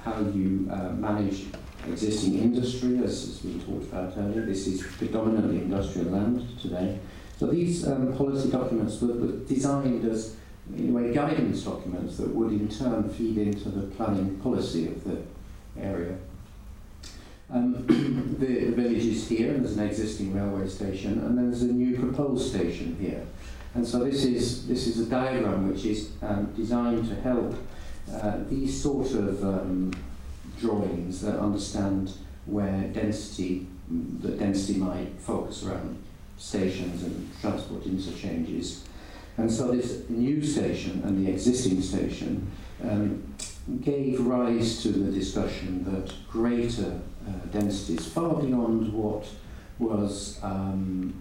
how you uh, manage existing industry, as has been talked about earlier. This is predominantly industrial land today. So these um, policy documents were, were designed as, in a way, guidance documents that would in turn feed into the planning policy of the area. Um, the, village is here. and there's an existing railway station, and then there's a new proposed station here. And so this is, this is a diagram which is um, designed to help uh, these sort of um, drawings that understand where density, the density might focus around stations and transport interchanges. And so this new station and the existing station um, gave rise to the discussion that greater densities, far beyond what was um,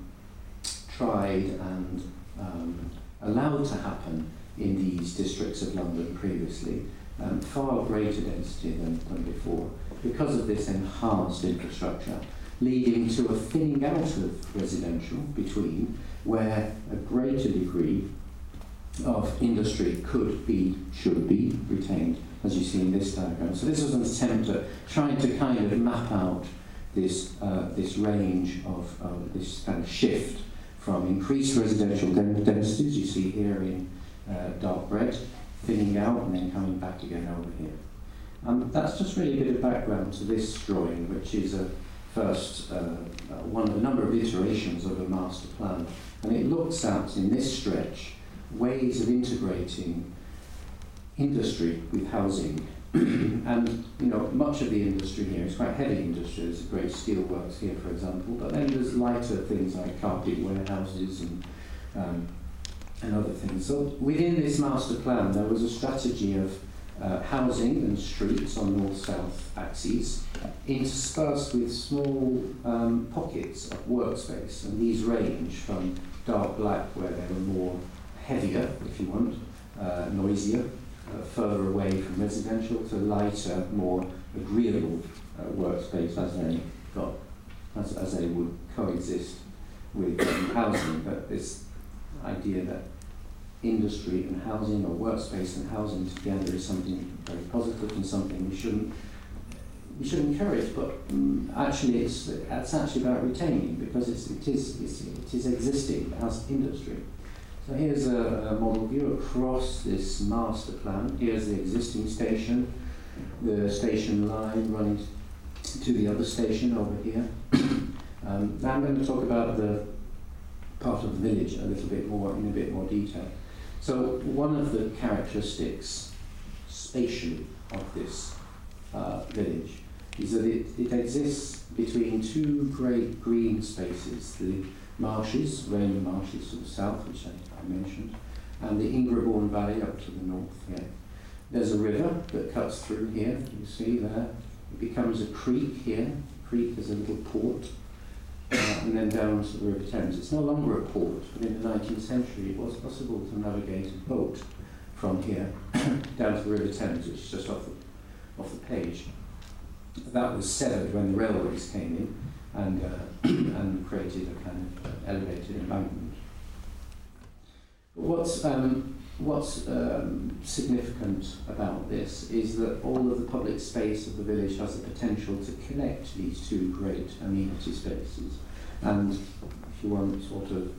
tried and um, allowed to happen in these districts of London previously, um, far greater density than, than before, because of this enhanced infrastructure, leading to a thinning out of residential between where a greater degree of industry could be, should be retained, as you see in this diagram. So this was an attempt at trying to kind of map out this, uh, this range of uh, this kind of shift from increased residential densities, you see here in uh, dark red, thinning out and then coming back again over here. And that's just really a bit of background to this drawing, which is a first uh, uh, one of a number of iterations of a master plan. And it looks at, in this stretch, ways of integrating industry with housing. and you know, much of the industry here is quite heavy industry. There's great steelworks here, for example, but then there's lighter things like carpet warehouses and um, and other things. So within this master plan, there was a strategy of uh, housing and streets on north-south axes, interspersed with small um, pockets of workspace, and these range from dark black, where they were more heavier, if you want, uh, noisier, uh, further away from residential, to lighter, more agreeable uh, workspace as they got, as, as they would coexist with um, housing. But this idea that industry and housing or workspace and housing together is something very positive and something we shouldn't we should encourage, but um, actually it's, it's actually about retaining because it's, it, is, it's, it is existing as industry. So here's a, a model view across this master plan. Here's the existing station, the station line running to the other station over here. um, now I'm going to talk about the part of the village a little bit more in a bit more detail. So one of the characteristics spatially of this uh, village is that it, it exists between two great green spaces, the marshes, Rainham Marshes to the south, which I, I mentioned, and the Ingrebourne Valley up to the north here. There's a river that cuts through here, you see there. It becomes a creek here. creek is a little port, uh, and then down to the River Thames. It's no longer a port, but in the 19th century it was possible to navigate a boat from here down to the River Thames, which is just off the, off the page. That was severed when the railways came in and, uh, and created a kind of elevated embankment. What's, um, what's um, significant about this is that all of the public space of the village has the potential to connect these two great amenity spaces and, if you want, sort of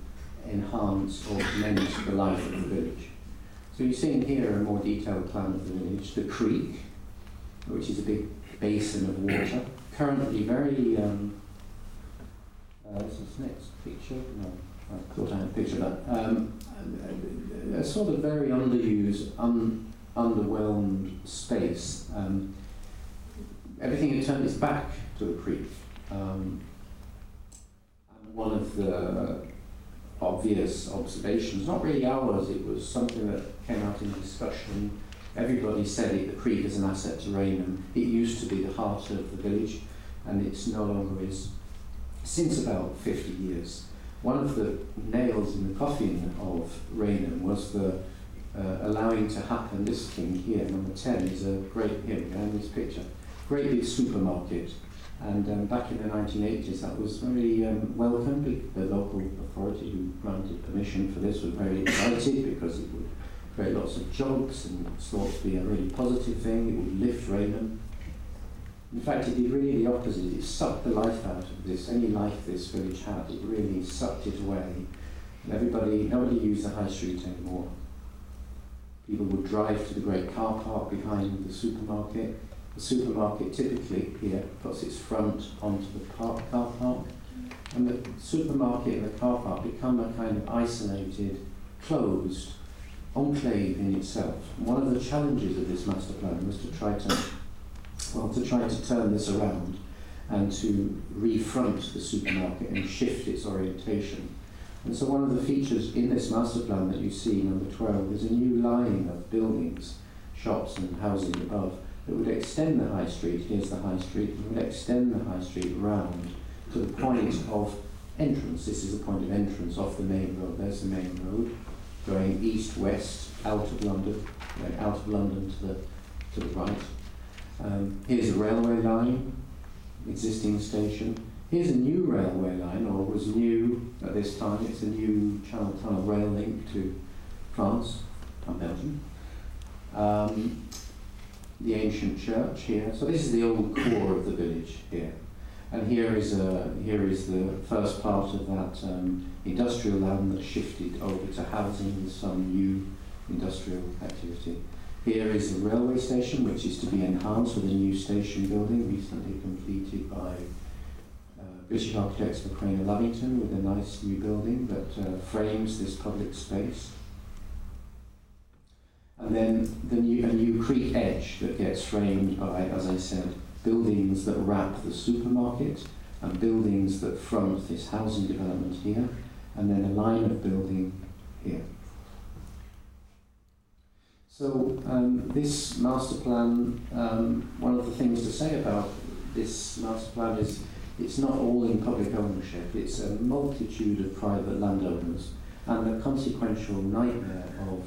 enhance or augment the life of the village. So you're seeing here a more detailed plan of the village, the creek, which is a big basin of water, currently very um, uh, this is next picture. No, I thought I had a picture of that. Um, a sort of very underused, un, underwhelmed space. Um, everything had turned its back to the creek. Um, one of the obvious observations, not really ours, it was something that came out in discussion. Everybody said it, the creek is an asset to Rainham. It used to be the heart of the village, and it's no longer is since about 50 years. One of the nails in the coffin of Rainham was the uh, allowing to happen, this thing here, number 10, is a great, here in this picture, great big supermarket. And um, back in the 1980s, that was very um, welcome. The local authority who granted permission for this was very excited because it would create lots of jobs and thought to be a really positive thing. It would lift Rainham. In fact, it did really the opposite. It sucked the life out of this, any life this village had. It really sucked it away. And everybody, nobody used the high street anymore. People would drive to the great car park behind the supermarket. The supermarket typically here puts its front onto the park, car park, And the supermarket and the car park become a kind of isolated, closed enclave in itself. And one of the challenges of this master plan was to try to, well, to try to turn this around and to refront the supermarket and shift its orientation. And so one of the features in this master plan that you see, number 12, is a new line of buildings, shops and housing above that would extend the high street, here's the high street, and would extend the high street round to the point of entrance. This is the point of entrance off the main road. There's the main road going east-west out of London, going out of London to the, to the right. Um, here's a railway line, existing station. Here's a new railway line, or was new at this time. It's a new Channel Tunnel rail link to France and Belgium. Um, the ancient church here. So this is the old core of the village here. And here is, a, here is the first part of that um, industrial land that shifted over to housing some new industrial activity. Here is the railway station, which is to be enhanced with a new station building recently completed by uh, British architects for and Lovington with a nice new building that uh, frames this public space. And then the new, a new creek edge that gets framed by, as I said, buildings that wrap the supermarket and buildings that front this housing development here, and then a line of building here. So um, this master plan, um, one of the things to say about this master plan is it's not all in public ownership. It's a multitude of private landowners and a consequential nightmare of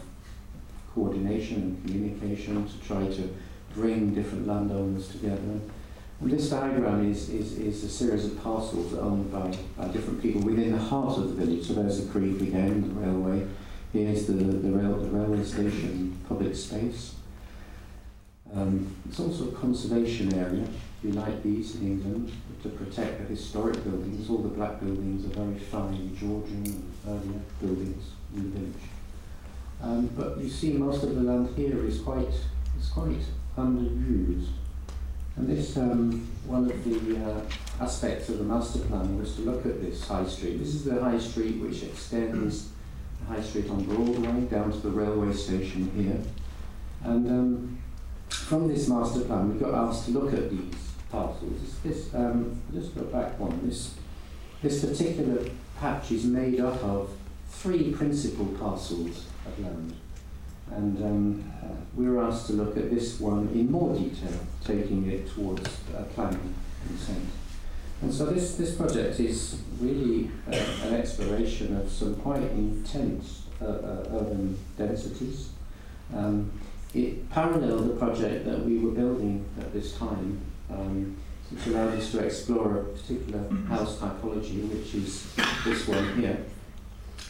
coordination and communication to try to bring different landowners together. And this diagram is, is, is a series of parcels owned by, by different people within the heart of the village. So there's the creek again, the railway. Here's the, the, rail, the railway station, public space. Um, it's also a conservation area. We like these in England to protect the historic buildings. All the black buildings are very fine Georgian and earlier buildings in the village. Um, but you see most of the land here is quite, is quite underused. And this, um, one of the uh, aspects of the master plan was to look at this high street. This is the high street which extends high street on Broadway down to the railway station here. And um, from this master plan, we got asked to look at these parcels. This, this um, just go back one. This, this particular patch is made up of three principal parcels of land. And um, uh, we were asked to look at this one in more detail, taking it towards uh, planning consent. And so this, this project is really uh, an exploration of some quite intense uh, uh, urban densities. Um, it paralleled the project that we were building at this time, um, which allowed us to explore a particular house typology, which is this one here.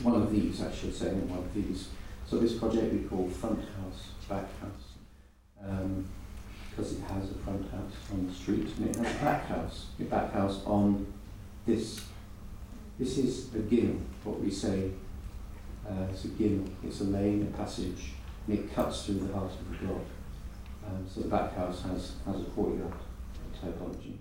One of these, I should say, one of these. So this project we call front house, back house, um, because it has a front house on the street and it has a back house, a back house on this. This is a gill, what we say. Uh, it's a gill. It's a lane, a passage, and it cuts through the heart of the block. Um, so the back house has, has a courtyard typology.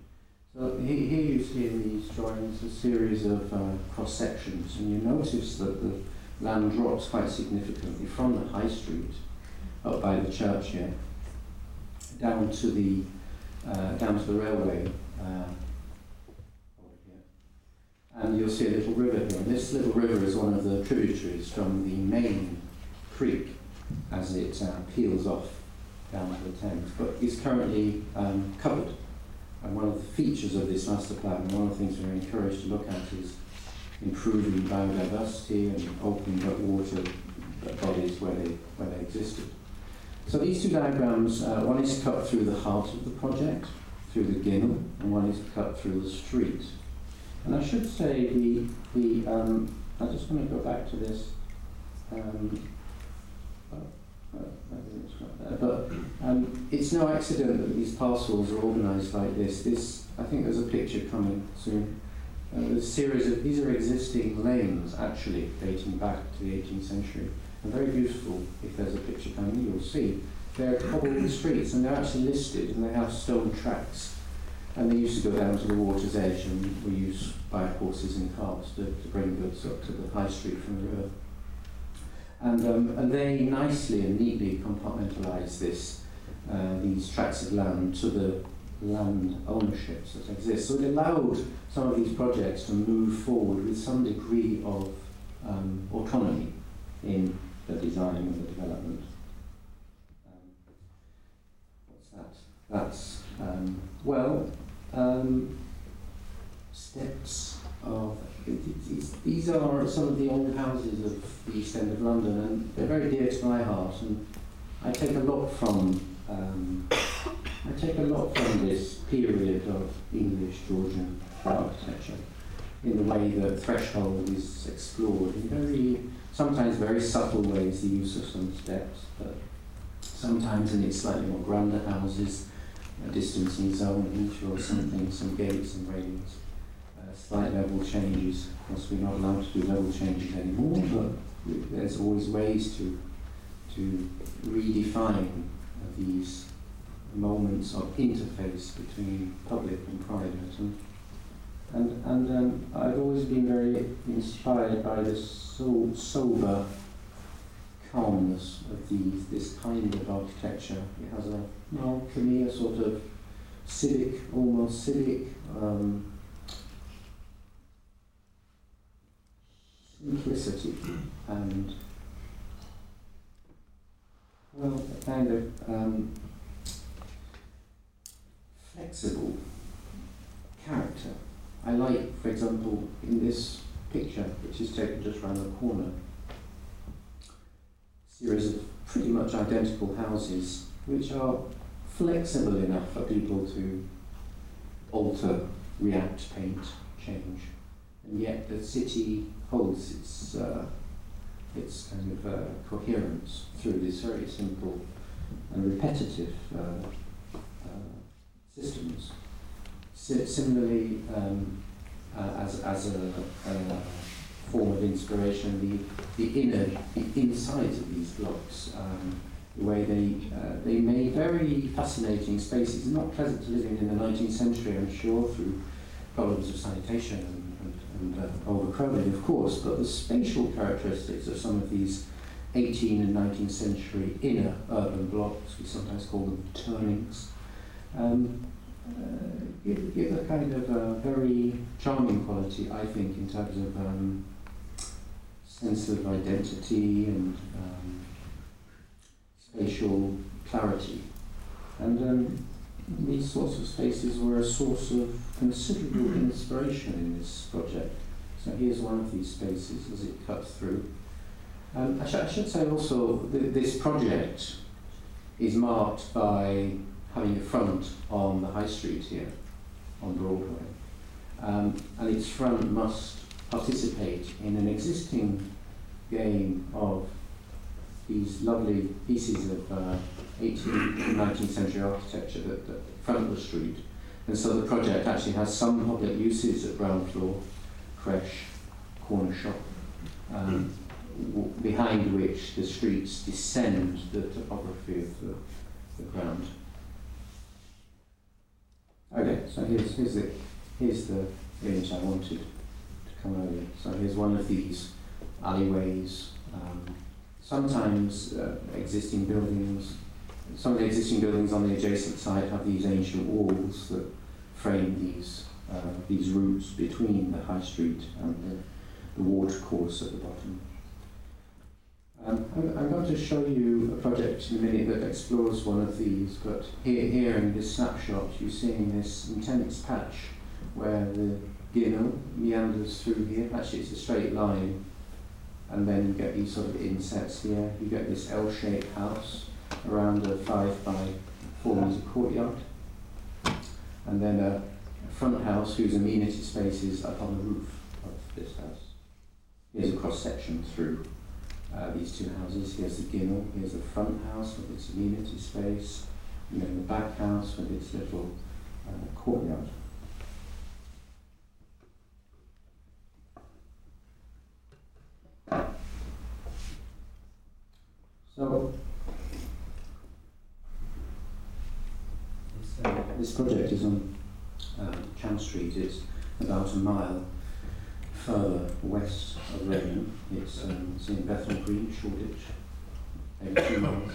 So here, you see in these drawings a series of uh, cross sections, and you notice that the land drops quite significantly from the high street up by the church here down to the uh, down to the railway uh, and you'll see a little river here. And this little river is one of the tributaries from the main creek as it uh, peels off down to the Thames, but is currently um, covered. And one of the features of this master plan, and one of the things we're encouraged to look at is improving biodiversity and opening up water bodies where they, where they existed. So these two diagrams, uh, one is cut through the heart of the project, through the ginnel, and one is cut through the street. And I should say the, the um, I just want to go back to this. Um, oh, oh, but um, it's no accident that these parcels are organised like this. This, I think there's a picture coming soon. Uh, a series of, these are existing lanes actually dating back to the 18th century. And very beautiful, if there's a picture coming, you'll see. They're cobbled streets and they're actually listed and they have stone tracks. and they used to go down to the water's edge and we used by horses and carts to, to bring goods up to the high street from the river. And, um, and they nicely and neatly compartmentalised this, uh, these tracts of land to the land ownerships that exist. So it allowed some of these projects to move forward with some degree of um, autonomy in the design and the development. Um, what's that? That's, um, well, um, steps of, these are some of the old houses of the East End of London and they're very dear to my heart and I take a lot from um, I take a lot from this period of English Georgian architecture in the way that threshold is explored in very, sometimes very subtle ways, the use of some steps, but sometimes in its slightly more grander houses, a distancing zone each or something, some gates and railings, uh, slight level changes. Of course, we're not allowed to do level changes anymore, but there's always ways to to redefine these moments of interface between public and private. And, and, um, I've always been very inspired by this so sober calmness of these, this kind of architecture. It has a, well, for me, a sort of civic, almost civic um, simplicity and, well, a kind of um, flexible character. I like, for example, in this picture, which is taken just round the corner, series of pretty much identical houses which are flexible enough for people to alter, react, paint, change. And yet the city holds its, uh, its kind of uh, coherence through this very simple and repetitive uh, systems. Similarly, um, uh, as, as a, a, form of inspiration, the, the inner, the insides of these blocks, um, the way they, uh, they made very fascinating spaces, not pleasant to live in in the 19th century, I'm sure, through problems of sanitation and, and, and uh, overcrowding, of course, but the spatial characteristics of some of these 18th and 19th century inner urban blocks, we sometimes call them turnings, um, give, give a kind of a very charming quality, I think, in terms of um, sense of identity and um, spatial clarity. And um, these sorts of spaces were a source of considerable inspiration in this project. So here's one of these spaces as it cuts through. Um, I, sh I, should say also that this project is marked by having a front on the high street here, on Broadway. Um, and its front must participate in an existing game of these lovely pieces of uh, 18th and 19th century architecture that, that front of the street. And so the project actually has some public uses at ground floor, creche, corner shop, um, behind which the streets descend the topography of the, the ground. Okay, so here's, here's, the, here's the image I wanted to come over. So here's one of these alleyways. Um, sometimes uh, existing buildings, some of the existing buildings on the adjacent side have these ancient walls that frame these, uh, these routes between the high street and the, the water course at the bottom. Um, I'm, going to show you a project in a minute that explores one of these, but here, here in this snapshot you're seeing this intense patch where the ginnel meanders through here. Actually it's a straight line and then you get these sort of insets here. You get this L-shaped house around a 5 by 4 metre courtyard and then a front house whose amenity space is up on the roof of this house. Here's a cross section through uh, these two houses. Here's the ginnel, here's the front house with its amenity space, and then the back house with its little uh, courtyard. So, this, uh, this project is on Chance Street. It's about a mile further west of Reading. It's, um, it's in Bethnal Green, Shoreditch, miles.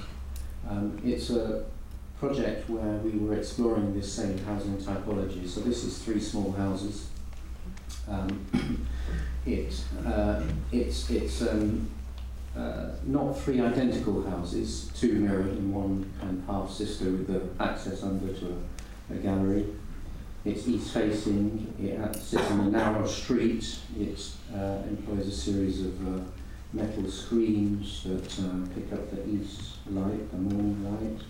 Um, it's a project where we were exploring this same housing typology. So this is three small houses. Um, it, uh, it's it's um, uh, not three identical houses, two mirrored and one kind of half sister with the access under to a, a gallery. It's east facing, it sits on a narrow street, it uh, employs a series of uh, metal screens that uh, pick up the east light, the morning light.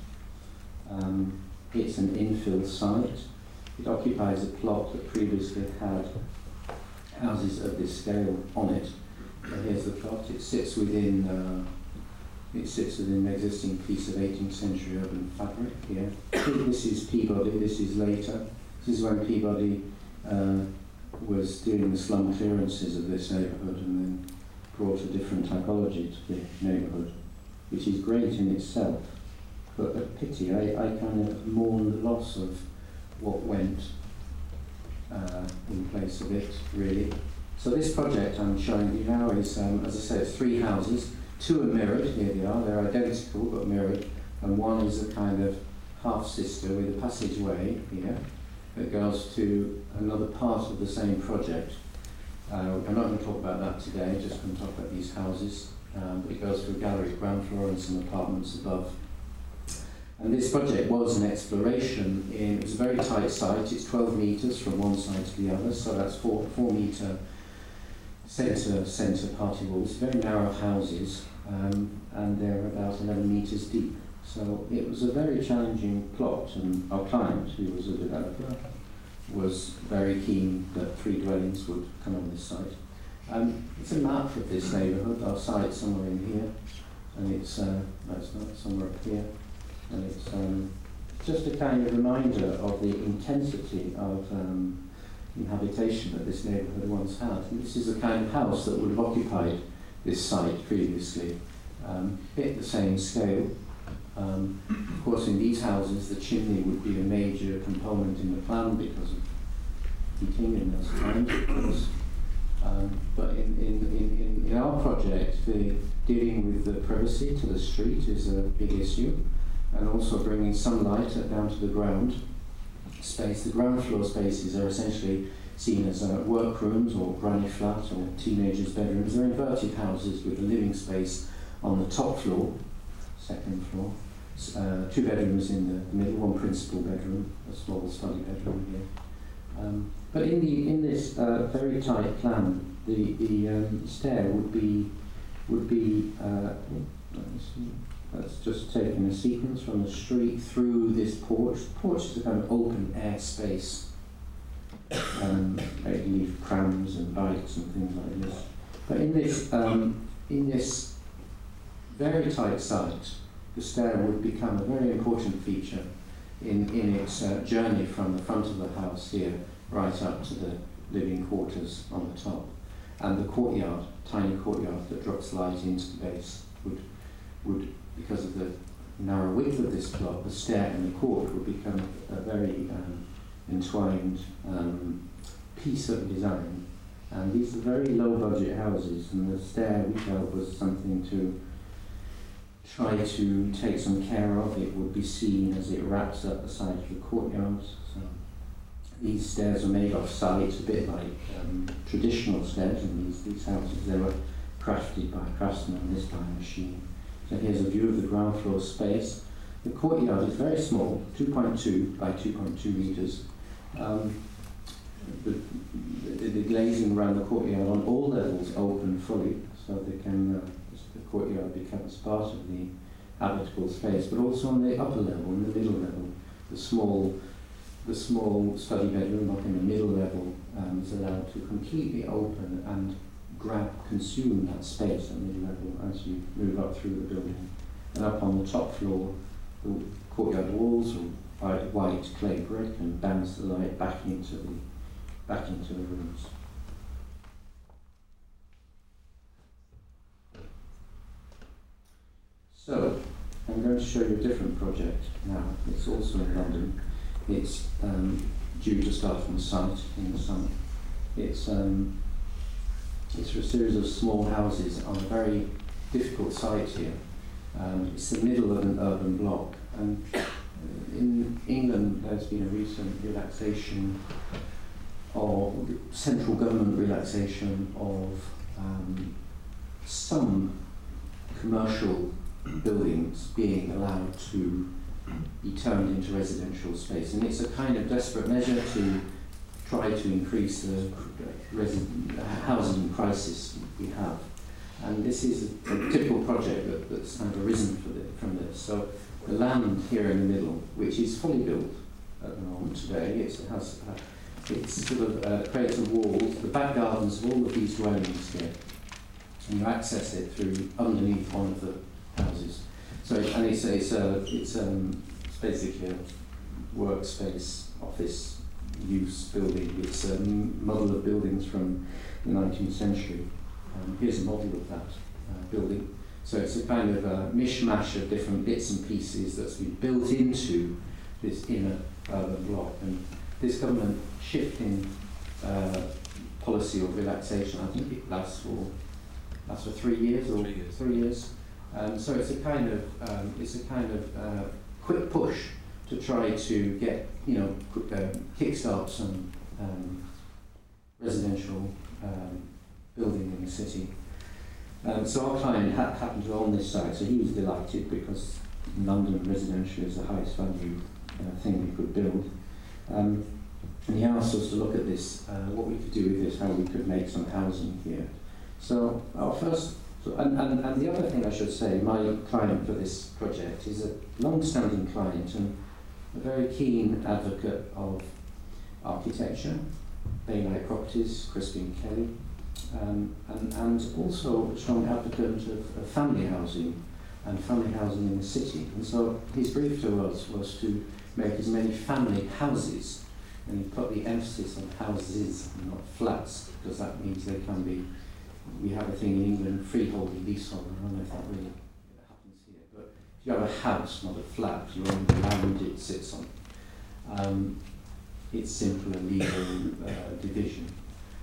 Um, it's an infill site. It occupies a plot that previously had houses of this scale on it. And here's the plot. It sits within uh, it sits within an existing piece of 18th century urban fabric here. this is Peabody. This is later. This is when Peabody uh, was doing the slum clearances of this neighbourhood and then brought a different typology to the neighbourhood, which is great in itself. But a pity, I, I kind of mourn the loss of what went uh, in place of it, really. So this project I'm showing you now is, um, as I said, three houses. Two are mirrored, here they are, they're identical but mirrored, and one is a kind of half-sister with a passageway here that goes to another part of the same project. Uh, I'm not going to talk about that today, just going to talk about these houses. Um, but it goes to a gallery ground floor and some apartments above. And this project was an exploration in, it was a very tight site, it's 12 metres from one side to the other, so that's four, four metre centre, centre party walls, very narrow houses, um, and they're about 11 metres deep. So it was a very challenging plot, and our client, who was a developer, was very keen that three dwellings would come on this site. Um, it's a map of this neighbourhood, our site somewhere in here, and it's, uh, it's not, somewhere up here and it's um, just a kind of reminder of the intensity of um, inhabitation that this neighbourhood once had. And this is the kind of house that would have occupied this site previously, um, bit the same scale. Um, of course, in these houses, the chimney would be a major component in the plan because of heating in those times, of course. Um, but in, in, in, in our project, the dealing with the privacy to the street is a big issue and also bringing some light down to the ground space. The ground floor spaces are essentially seen as uh, workrooms or granny flat or teenagers' bedrooms. They're inverted houses with a living space on the top floor, second floor, uh, two bedrooms in the middle, one principal bedroom, a small study bedroom here. Um, but in the in this uh, very tight plan, the the um, stair would be would be. Uh. That's just taking a sequence from the street through this porch. The porch is a kind of open air space. Um, they leave prams and bikes and things like this. But in this, um, in this very tight site, the stair would become a very important feature in, in its uh, journey from the front of the house here right up to the living quarters on the top. And the courtyard, tiny courtyard that drops light into the base, would, would because of the narrow width of this plot, the stair and the court would become a very um, entwined um, piece of design. And these are very low budget houses, and the stair we felt was something to try to take some care of. It would be seen as it wraps up the side of the courtyard. So these stairs are made off site, a bit like um, traditional stairs in these, these houses. They were crafted by craftsmen, this by a machine. So here's a view of the ground floor space. The courtyard is very small, 2.2 by 2.2 metres. Um, the, the, the, glazing around the courtyard on all levels open fully, so they can, uh, courtyard becomes part of the habitable space, but also on the upper level, in the middle level, the small, the small study bedroom up in the middle level um, is allowed to completely open and grab, consume that space at mid-level as you move up through the building. And up on the top floor, the courtyard walls are white clay brick and bounce the light back into the back into the rooms. So, I'm going to show you a different project now. It's also in London. It's um, due to start on site in the summer. It's um, it's a series of small houses on a very difficult site here. Um, it's the middle of an urban block, and in England there's been a recent relaxation or central government relaxation of um, some commercial buildings being allowed to be turned into residential space. And it's a kind of desperate measure to try to increase the housing crisis we have. And this is a, typical project that, that's kind of arisen the, from this. So the land here in the middle, which is fully built at the moment today, it has uh, it's sort of uh, creates a wall, the back gardens of all of these dwellings here, and you access it through underneath one of the houses. So, and it's, it's, a, it's, um, it's basically a workspace, office use building. It's a model of buildings from the 19th century. Um, here's a model of that uh, building. So it's a kind of a mishmash of different bits and pieces that's been built into this inner urban block. And this government shifting uh, policy of relaxation, I think it lasts for lasts for three years or Three years. Three years. Um, so it's a kind of um, it's a kind of uh, quick push to try to get you know uh, kickstart some um, residential um, building in the city. Um, so our client ha- happened to own this site, so he was delighted because London residential is the highest value uh, thing we could build. Um, and he asked us to look at this, uh, what we could do with this, how we could make some housing here. So our first, and, and, and the other thing I should say, my client for this project is a long-standing client and a very keen advocate of architecture, Baylight Properties, Crispin Kelly, um, and, and also a strong advocate of, of family housing and family housing in the city. And so his brief to us was to make as many family houses, and he put the emphasis on houses not flats, because that means they can be, we have a thing in England, freehold, leasehold, I don't know if that really happens here, but if you have a house, not a flat, you own the land it sits on. Um, it's simpler legal uh, division.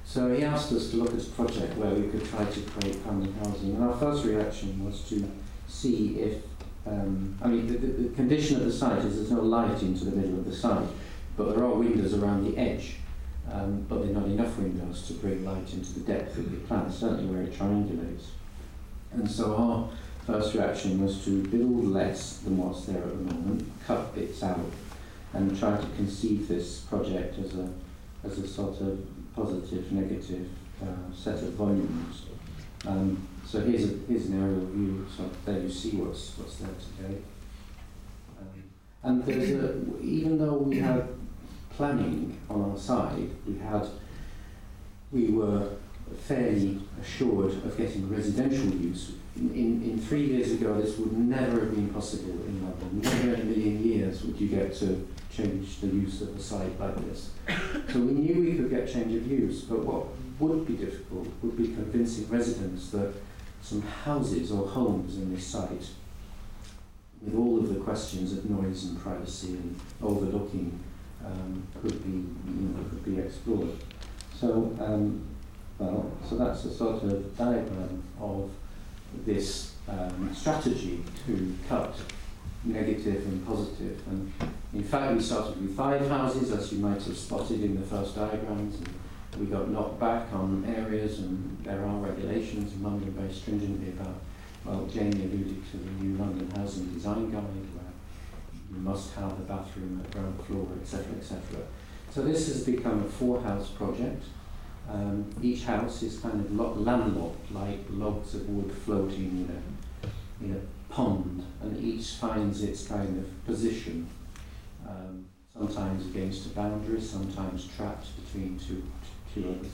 So he asked us to look at a project where we could try to create family housing, and our first reaction was to see if, um, I mean, the, the, the condition of the site is there's no light into the middle of the site, but there are windows around the edge, um, but there are not enough windows to bring light into the depth of the plant, certainly where it triangulates. And so our first reaction was to build less than what's there at the moment, cut bits out, and try to conceive this project as a, as a sort of positive, negative uh, set of volumes. Um, so here's, a, here's an aerial view, so there you see what's, what's there today. Um, and there's a, even though we had planning on our side, we had, we were fairly assured of getting residential use. In, in, in three years ago, this would never have been possible in London. Never in a million years would you get to change the use of a site like this. So we knew we could get change of use, but what would be difficult would be convincing residents that some houses or homes in this site, with all of the questions of noise and privacy and overlooking, um, could be you know, could be explored. So um, well, so that's a sort of diagram of this um, strategy to cut negative and positive. And in fact, we started with five houses, as you might have spotted in the first diagrams. And we got knocked back on areas, and there are regulations in London very stringently about, well, Jamie alluded to the new London Housing Design Guide, you must have a bathroom at ground floor, etc., etc. So this has become a four-house project. Um, each house is kind of lo- landlocked, like logs of wood floating in a, in a pond, and each finds its kind of position, um, sometimes against a boundary, sometimes trapped between two, two others.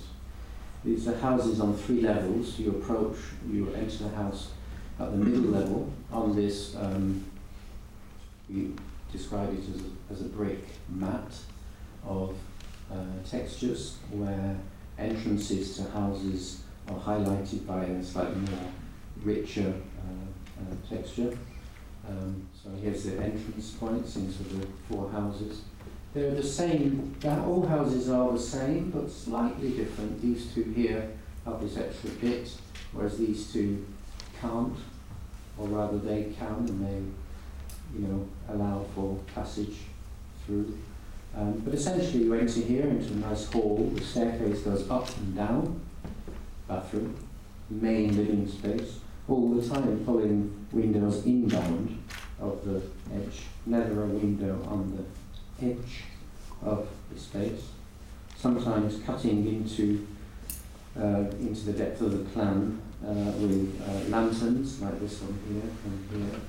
These are houses on three levels. You approach, you enter the house at the middle level on this, um, describe it as a, as a brick mat of uh, textures where entrances to houses are highlighted by a slightly more richer uh, uh, texture. Um, so here's the entrance points into the four houses. they're the same, all houses are the same, but slightly different. These two here have this extra bit, whereas these two can't, or rather they can, and they, you know, allow for passage through. Um, but essentially you enter here into a nice hall, the staircase goes up and down, bathroom, main living space, all the time pulling windows inbound of the edge, never a window on the edge of the space, sometimes cutting into uh, into the depth of the plan uh, with uh, lanterns like this one here and here.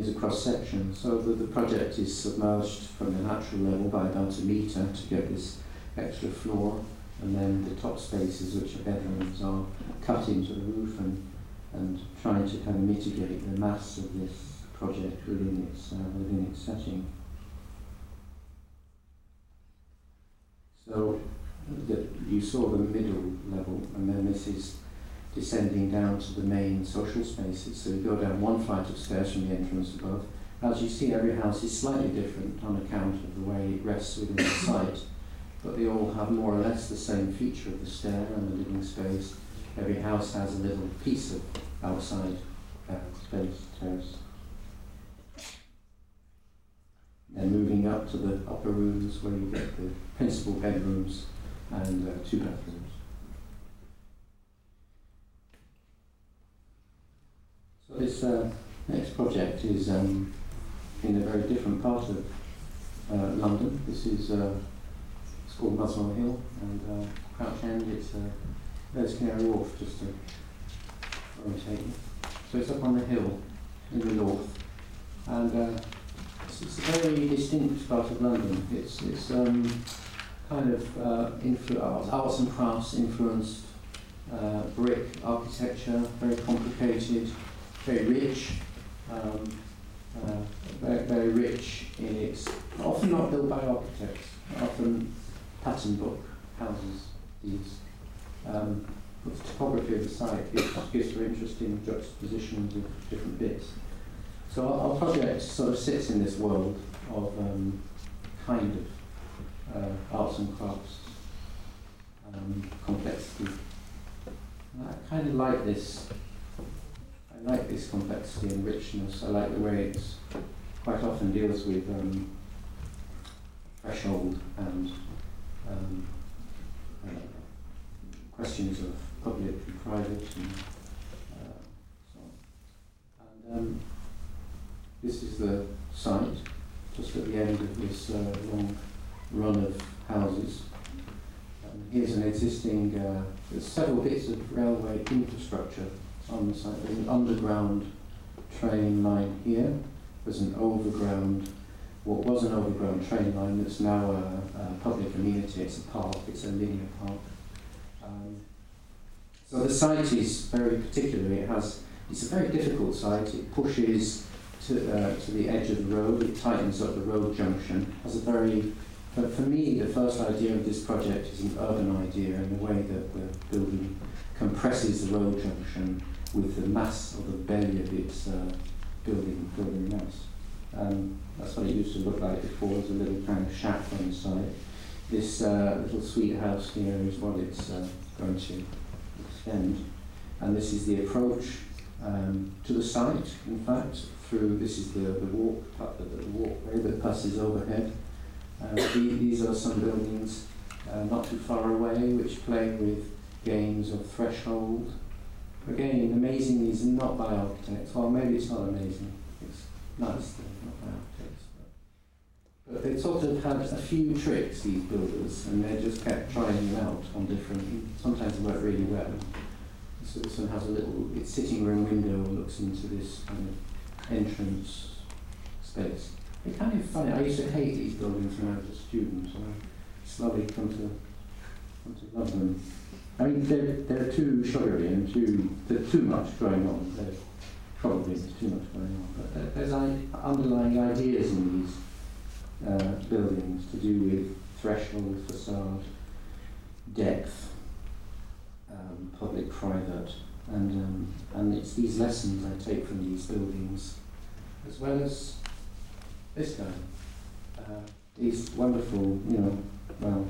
Here's a cross section. So the, the project is submerged from the natural level by about a metre to get this extra floor, and then the top spaces, which are bedrooms, are cut into the roof and, and trying to kind of mitigate the mass of this project within its, uh, within its setting. So that you saw the middle level, and then this is descending down to the main social spaces. So you go down one flight of stairs from the entrance above. As you see, every house is slightly different on account of the way it rests within the site, but they all have more or less the same feature of the stair and the living space. Every house has a little piece of outside uh, space, terrace. Then moving up to the upper rooms where you get the principal bedrooms and uh, two bathrooms. This uh, next project is um, in a very different part of uh, London. This is uh, it's called Muswell Hill and uh, Crouch End. It's uh, there's Canary Wharf just to you. So it's up on the hill in the north, and uh, it's, it's a very distinct part of London. It's it's um, kind of influ- arts, and crafts influenced brick architecture, very complicated, very rich, um, uh, very, very rich in its, often not built by architects, often pattern book houses, these. Um, but the topography of the site gives, gives interesting juxtapositions of different bits. So our, our project sort of sits in this world of um, kind of uh, arts and crafts um, complexity. And I kind of like this. I like this complexity and richness. I like the way it quite often deals with um, threshold and um, uh, questions of public and private and uh, so on. And um, this is the site, just at the end of this uh, long run of houses. Um, here's an existing, uh, there's several bits of railway infrastructure on the site. There's an underground train line here. There's an overground, what was an overground train line that's now a, a public amenity. It's a park, it's a linear park. Um, so the site is very particular. It has, it's a very difficult site. It pushes to, uh, to the edge of the road. It tightens up the road junction. Has a very but for me, the first idea of this project is an urban idea in the way that the building compresses the road junction with the mass of the belly of its uh, building building mass. Um, that's what it used to look like before, as a little kind of shack on the side. This uh, little sweet house here is what it's uh, going to extend. And this is the approach um, to the site, in fact, through, this is the, the walk, the, the walkway that passes overhead. Uh, these are some buildings uh, not too far away which play with games of threshold. Again, amazing is not by architects. Well, maybe it's not amazing. It's nice, not by architects. But, but they sort of had a few tricks, these builders, and they just kept trying them out on different, sometimes they work really well. So this one has a little, its sitting room window looks into this kind of entrance space. It's kind of funny. I used to hate these buildings when I was a student, so I slowly come to come to love them. I mean, they're, they're too sugary and too there's too much going on. There's probably too much going on, but there's underlying ideas in these uh, buildings to do with threshold, facade, depth, um, public, private, and um, and it's these lessons I take from these buildings, as well as this guy. Uh, these wonderful, you know, well,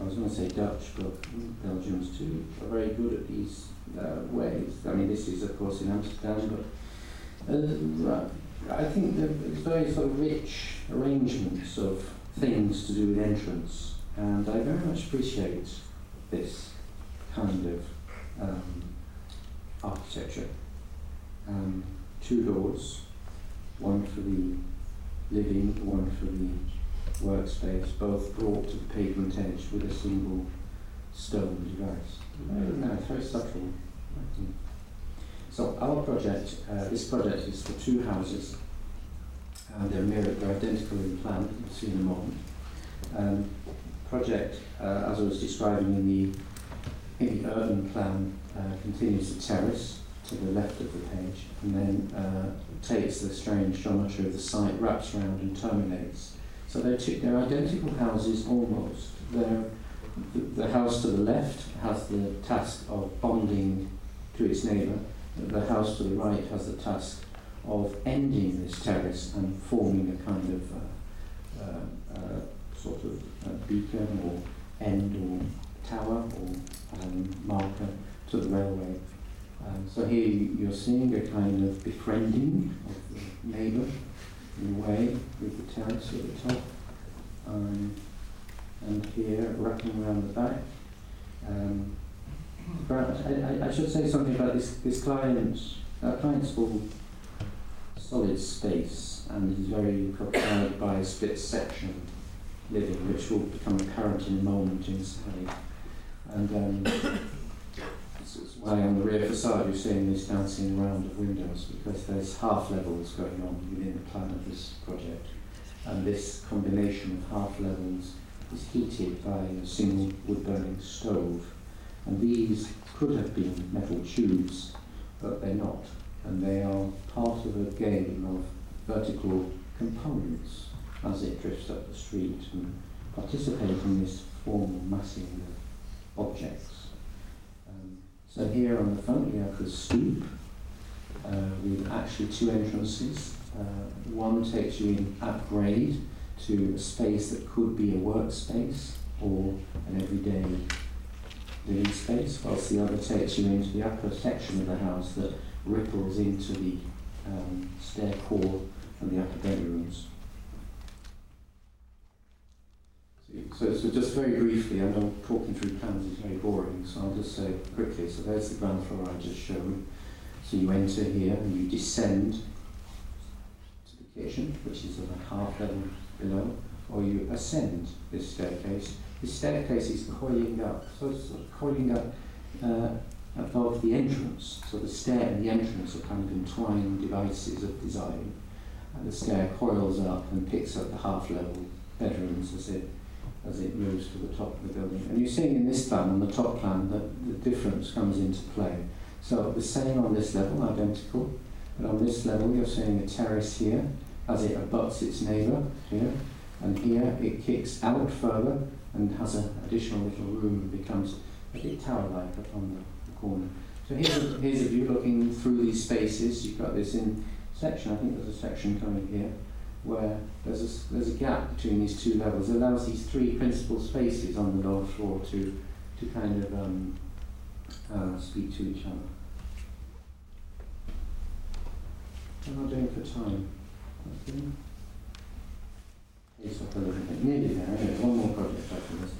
I was going to say Dutch, but Belgians too are very good at these uh, ways. I mean, this is of course in Amsterdam, but uh, I think it's very sort of rich arrangements of things to do with entrance, and I very much appreciate this kind of um, architecture. Um, two doors, one for the living, one for the workspace, both brought to the pavement edge with a single stone device. Very very subtle. So our project, uh, this project is for two houses. Uh, they're mirrored, they're identical in plan, you'll see in a moment. Um, project, uh, as I was describing in the, in the urban plan, uh, continues the terrace to the left of the page and then uh, takes the strange geometry of the site, wraps around and terminates. So they're, two, they're identical houses almost. They're, the, house to the left has the task of bonding to its neighbour. The house to the right has the task of ending this terrace and forming a kind of uh, uh, uh, sort of beacon or end or tower or um, marker to the railway. Um, so here you're seeing a kind of befriending of the neighbour way with the terrace at the top. Um, and here wrapping around the back. Um, I, I, should say something about this, this client. Our client's called Solid Space and is very preoccupied by a split section living, which will become apparent in a moment inside. And um, why on the rear facade you're seeing this dancing around of windows because there's half levels going on within the plan of this project. And this combination of half levels is heated by a single wood burning stove. And these could have been metal tubes, but they're not. And they are part of a game of vertical components as it drifts up the street and participate in this formal massing of objects. So here on the front we have the stoop uh, with actually two entrances. Uh, one takes you in at grade to a space that could be a workspace or an everyday living space, whilst the other takes you into the upper section of the house that ripples into the um, stair core and the upper bedrooms. So, so just very briefly, I know talking through plans is very boring, so I'll just say quickly. So there's the ground floor I just showed. So you enter here and you descend to the kitchen, which is at a half level below, or you ascend this staircase. This staircase is coiling up, so it's sort of coiling up uh, above the entrance. So the stair and the entrance are kind of entwined devices of design. And the stair coils up and picks up the half level bedrooms as it as it moves to the top of the building. And you're seeing in this plan, on the top plan, that the difference comes into play. So the same on this level, identical, but on this level you're seeing a terrace here as it abuts its neighbour here, and here it kicks out further and has an additional little room and becomes a bit tower-like up on the, the corner. So here's a, here's a view looking through these spaces. You've got this in section, I think there's a section coming here where there's a, there's a gap between these two levels. It allows these three principal spaces on the lower floor to, to kind of um, uh, speak to each other. What am I doing for time? It's up a little bit, nearly there, anyway, one more project after this.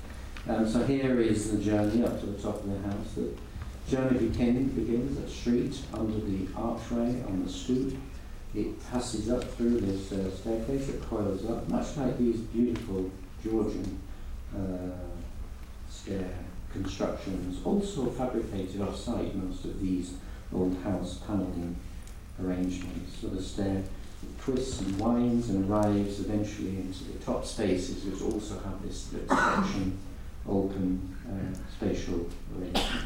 Um, so here is the journey up to the top of the house. The journey begin, begins at street under the archway on the stoop it passes up through this uh, staircase, it coils up, much like these beautiful Georgian uh, stair constructions, also fabricated off-site, most of these old house panelling arrangements. So the stair twists and winds and arrives eventually into the top spaces, which also have this section open uh, spatial arrangement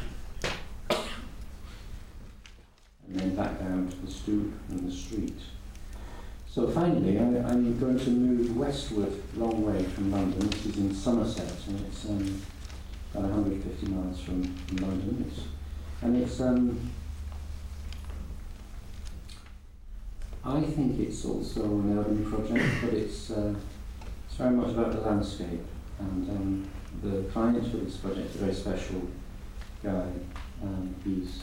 and then back down to the stoop and the street. So finally, I, am going to move westward a long way from London. This is in Somerset, and it's um, about 150 miles from, from London. It's, and it's um, I think it's also an urban project, but it's, uh, it's very much about the landscape. And um, the client for this project is a very special guy. Um, he's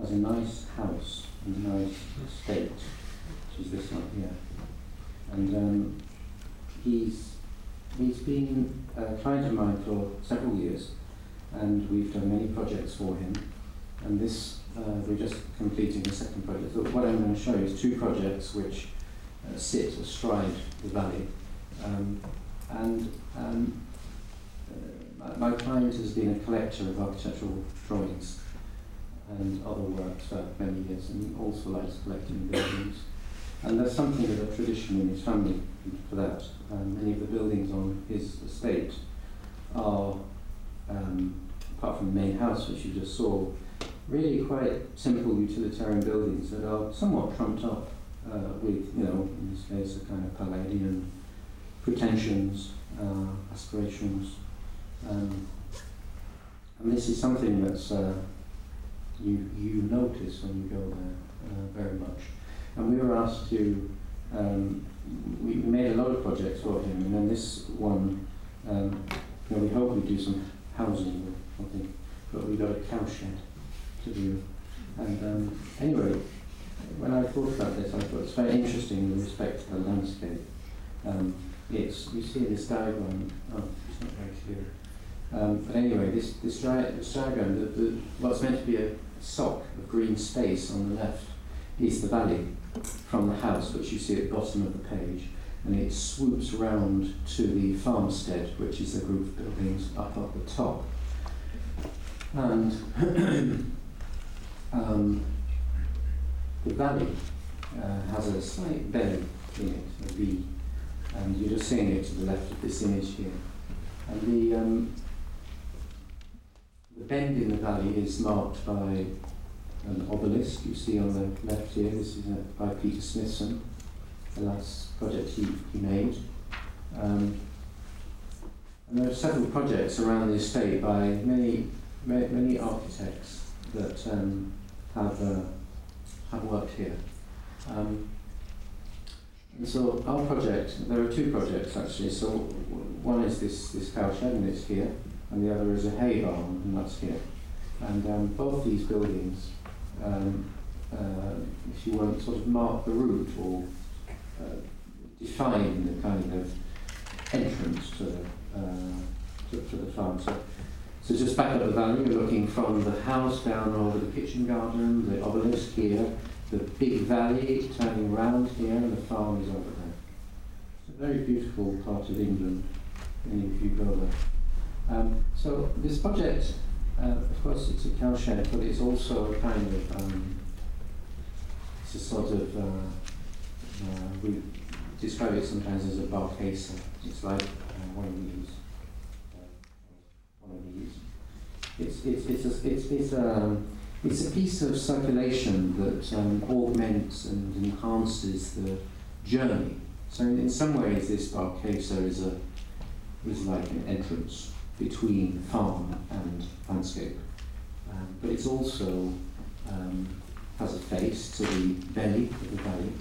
has a nice house and a nice estate, which is this one here. And um, he's he's been a client of mine for several years, and we've done many projects for him. And this uh, we're just completing the second project. So what I'm going to show you is two projects which uh, sit astride the valley. Um, and um, uh, my, my client has been a collector of architectural drawings and other works for many years, and he also likes collecting buildings. And there's something of a tradition in his family for that. Um, many of the buildings on his estate are, um, apart from the main house, which you just saw, really quite simple utilitarian buildings that are somewhat trumped up uh, with, you know, in this case, a kind of Palladian pretensions, uh, aspirations. Um, and this is something that's uh, you, you notice when you go there uh, very much. And we were asked to, um, we made a lot of projects for him, and then this one, um, you know, we hope we do some housing or something, but we got a cow shed to do. And um, anyway, when I thought about this, I thought it's very interesting in respect to the landscape. Um, it's, you see this diagram, oh, it's not very clear. Um, but anyway, this, this, this diagram, the, the, what's meant to be a sock of green space on the left is the valley from the house, which you see at the bottom of the page, and it swoops round to the farmstead, which is a group of buildings up at the top. And um, the valley uh, has a slight bend in it, a V, and you're just seeing it to the left of this image here. And the, um, the bend in the valley is marked by an obelisk you see on the left here. This is uh, by Peter Smithson, the last project he, he made. Um, and there are several projects around the estate by many, many, many architects that um, have, uh, have worked here. Um, and so our project, there are two projects actually. So one is this, this cow shed and it's here, and the other is a hay barn and that's here. And um, both these buildings, um, uh, if you want sort of mark the route or uh, define the kind of entrance to the, uh, to, to the farm. So so just back up the valley, you're looking from the house down over the kitchen garden, the obelisk here, the big valley turning round here, and the farm is over there. It's a very beautiful part of England, if you go there. Um, so this project, uh, of course, it's a cowshed, but it's also a kind of, um, it's a sort of, uh, uh, we describe it sometimes as a barchessa. It's like uh, one of these one of these. It's, it's, it's, a, it's, it's, a, it's a piece of circulation that um, augments and enhances the journey. So in, in some ways this barchessa is, a, is like an entrance between farm and landscape. Um, but it's also um, has a face to the belly of the valley.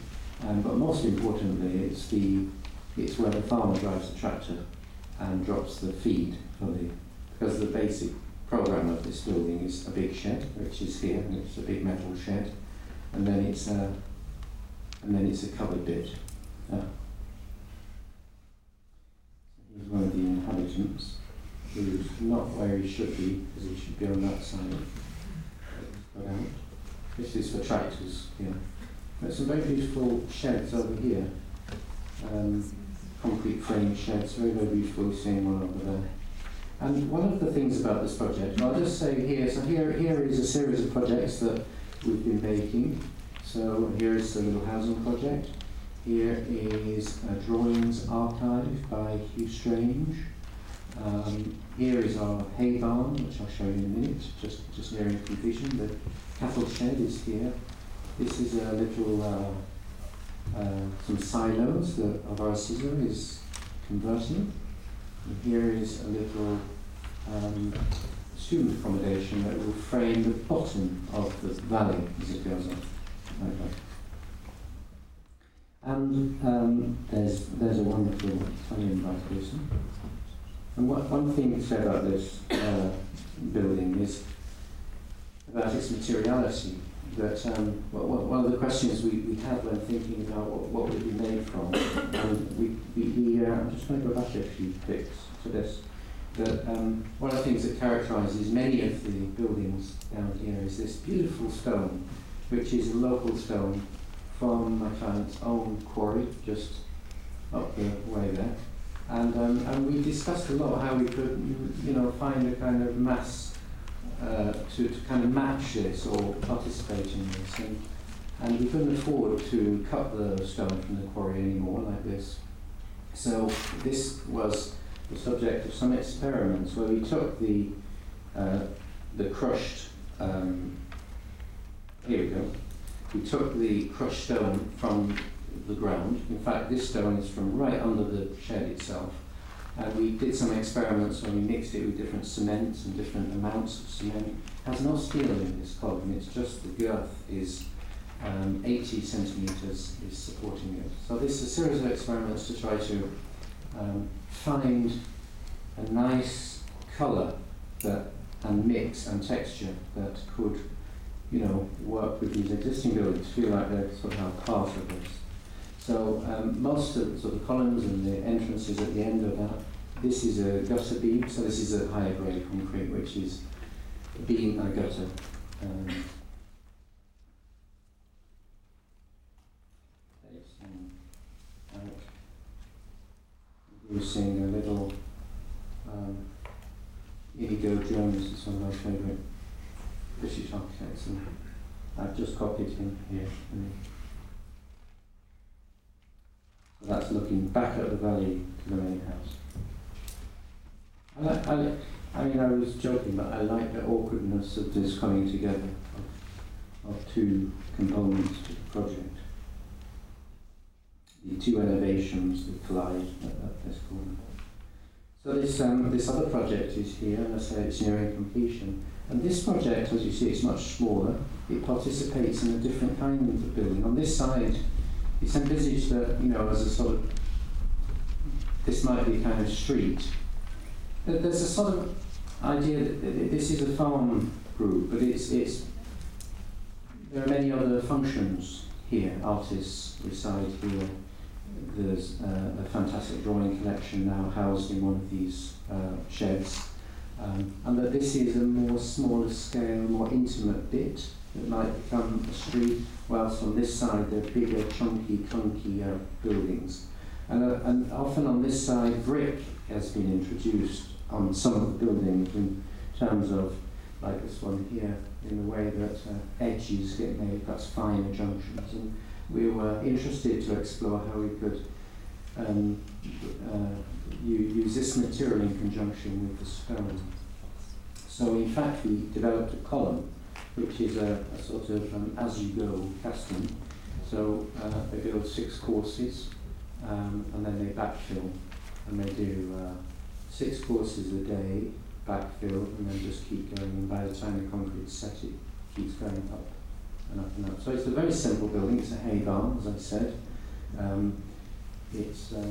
Um, but most importantly, it's, the, it's where the farmer drives the tractor and drops the feed for the because the basic program of this building is a big shed, which is here, and it's a big metal shed, and then it's a, and then it's a covered bit. Uh, here's one of the inhabitants, who's not where he should be, because he should be on that side. Got out. This is for tractors here. There's some very beautiful sheds over here. Um, concrete frame sheds, very, very beautiful. Seeing one over there. And one of the things about this project, I'll just say here, so here, here is a series of projects that we've been making. So here is the little housing project. Here is a drawings archive by Hugh Strange. Um, here is our hay barn, which I'll show you in a minute, just, just nearing completion. The cattle shed is here. This is a little, uh, uh, some silos that our scissor is converting. And here is a little um, student accommodation that will frame the bottom of the valley as it goes on. Like And um, there's, there's a wonderful Italian person. And what, one thing to say about this uh, building is about its materiality. That um, well, one of the questions we, we had when thinking about what, what would be made from, and we, we, we uh, I'm just going to go back a few clicks to this. That um, one of the things that characterises many of the buildings down here is this beautiful stone, which is a local stone from my client's own quarry, just up the way there. And, um, and we discussed a lot how we could, you know, find a kind of mass uh, to, to kind of match this or participate in this. And, and we couldn't afford to cut the stone from the quarry anymore like this. So this was the subject of some experiments where we took the, uh, the crushed, um, here we go, we took the crushed stone from the ground. In fact, this stone is from right under the shed itself. And we did some experiments when we mixed it with different cements and different amounts of cement. It has no steel in this column, it's just the girth is um, 80 centimetres is supporting it. So this is a series of experiments to try to um, find a nice colour that and mix and texture that could, you know, work with these existing buildings, feel like they're somehow part of this. So um, most of the columns and the entrances at the end of that, this is a gutter beam, so this is a higher grade concrete, which is a beam and gutter. Um, seeing a little um, Inigo Jones is one of my favourite British architects, and I've just copied him here. That's looking back at the valley to the main house. I, like, I, like, I mean, I was joking, but I like the awkwardness of this coming together of, of two components to the project. The two elevations that collide at, at this corner. So this, um, this other project is here, and I say it's nearing completion. And this project, as you see, is much smaller. It participates in a different kind of building. On this side, it's envisaged that, you know, as a sort of, this might be kind of street. There's a sort of idea that this is a farm group, but it's, it's, there are many other functions here. Artists reside here. There's uh, a fantastic drawing collection now housed in one of these uh, sheds. Um, and that this is a more smaller scale, more intimate bit that might become a street, whilst on this side they're bigger, chunky, clunky uh, buildings. And, uh, and often on this side, brick has been introduced on some of the buildings in terms of, like this one here, in the way that uh, edges get made, that's finer junctions. And we were interested to explore how we could um, uh, use this material in conjunction with the stone. So in fact we developed a column which is a, a sort of um, as-you-go casting. So uh, they build six courses um, and then they backfill and they do uh, six courses a day, backfill and then just keep going and by the time the concrete's set it keeps going up and up and up. So it's a very simple building, it's a hay barn as I said. Um, it's, uh,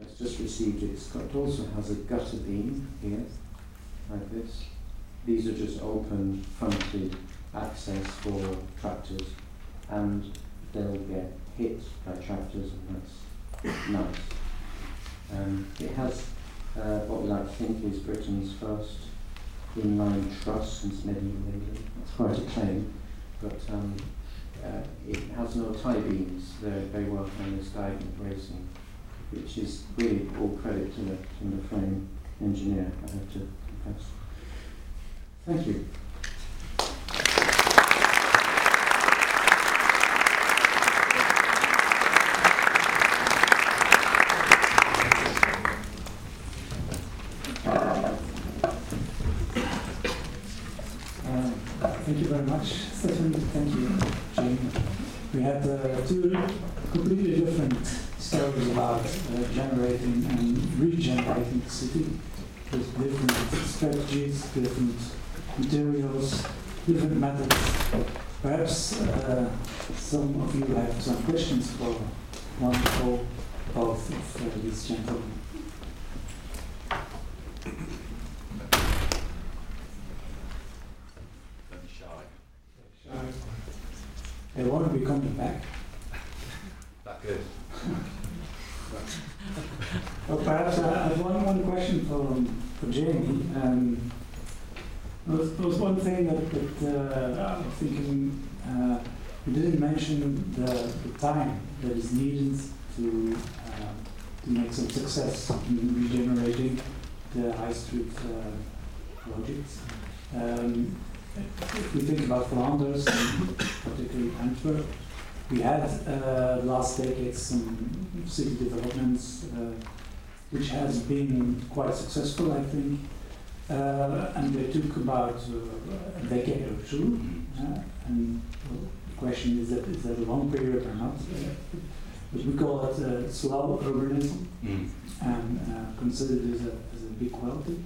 it's just received its, it also has a gutter beam here like this. These are just open fronted access for tractors and they'll get hit by tractors and that's nice. Um, it has uh, what we like to think is Britain's first inline truss since medieval England. That's quite a claim, but um, uh, it has no tie beams. They're, they work on this diagonal bracing, which is really all credit to the, to the frame engineer, I have to confess. Thank you. Uh, thank you very much, Stefan. Thank you, Jane. We had uh, two completely different stories about uh, generating and regenerating the city with different strategies, different materials, different methods. Perhaps uh, some of you have some questions for one or both of uh, these gentlemen. Don't shy. They want to be coming back. That good. Well, perhaps I have one, one question for, for Jamie. Um, there was, there was one thing that, that uh, I was thinking, uh, you didn't mention the, the time that is needed to, uh, to make some success in regenerating the High Street uh, projects. Um, if we think about Flanders, and particularly Antwerp, we had uh, last decade some city developments uh, which has been quite successful, I think. Uh, and they took about uh, a decade or two. Uh, and well, the question is that is that a long period or not? Uh, but we call it uh, slow urbanism Mm. and uh, consider this as a, as a big quality.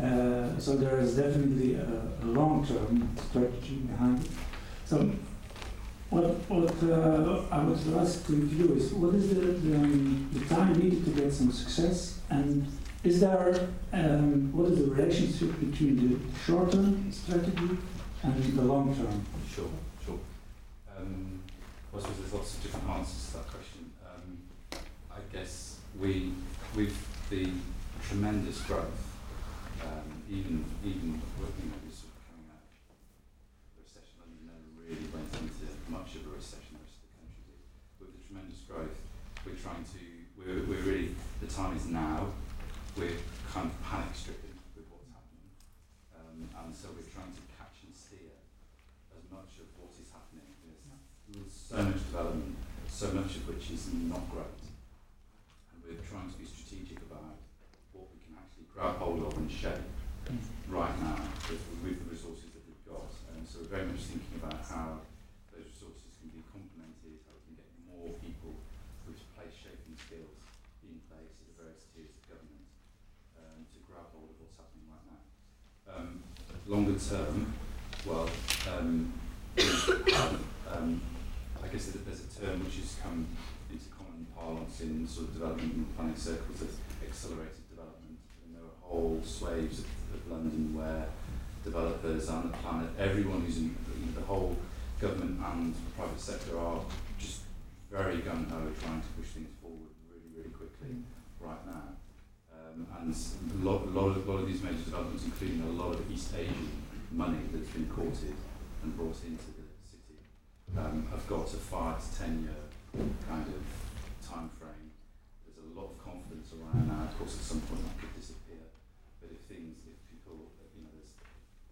Uh, so there is definitely a, a long-term strategy behind it. So what, what uh, I would ask to you is, what is the, the, um, the time needed to get some success, and is there, um, what is the relationship between the short-term strategy and the long-term? Sure, sure. Um, I suppose there's lots of different answers to that question. Um, I guess we, with the tremendous growth, um, even even working this sort coming out of the recession, London never really went into much of a recession. The rest of the country did. With the tremendous growth, we're trying to we're, we're really the time is now. We're kind of panic stricken with what's happening, um, and so we're trying to catch and steer as much of what is happening. There's so much development, so much of which is not great. And we're trying to be strategic about what we can actually grab hold of and shape right now with, with the resources that we've got. And so we're very much thinking about how those resources can be complemented, how we can get more people with place shaping skills in place at the various tiers of government um, to grab hold of what's happening right now. Um, longer term, well, um, um, I guess there's a term which has come into common parlance in sort of development and planning circles of accelerated development. And there are whole swathes of, of London where developers and the planet, everyone who's in know, the whole government and the private sector are just very gung ho trying to push things forward really, really quickly right now. Um, and a lot, lot of, lot of these major developments, including a lot of East Asian money that's been courted and brought into the city, um, have got a five to ten year kind of time frame. There's a lot of confidence around now. Of course, at some point that could disappear. But if things, if people, you know,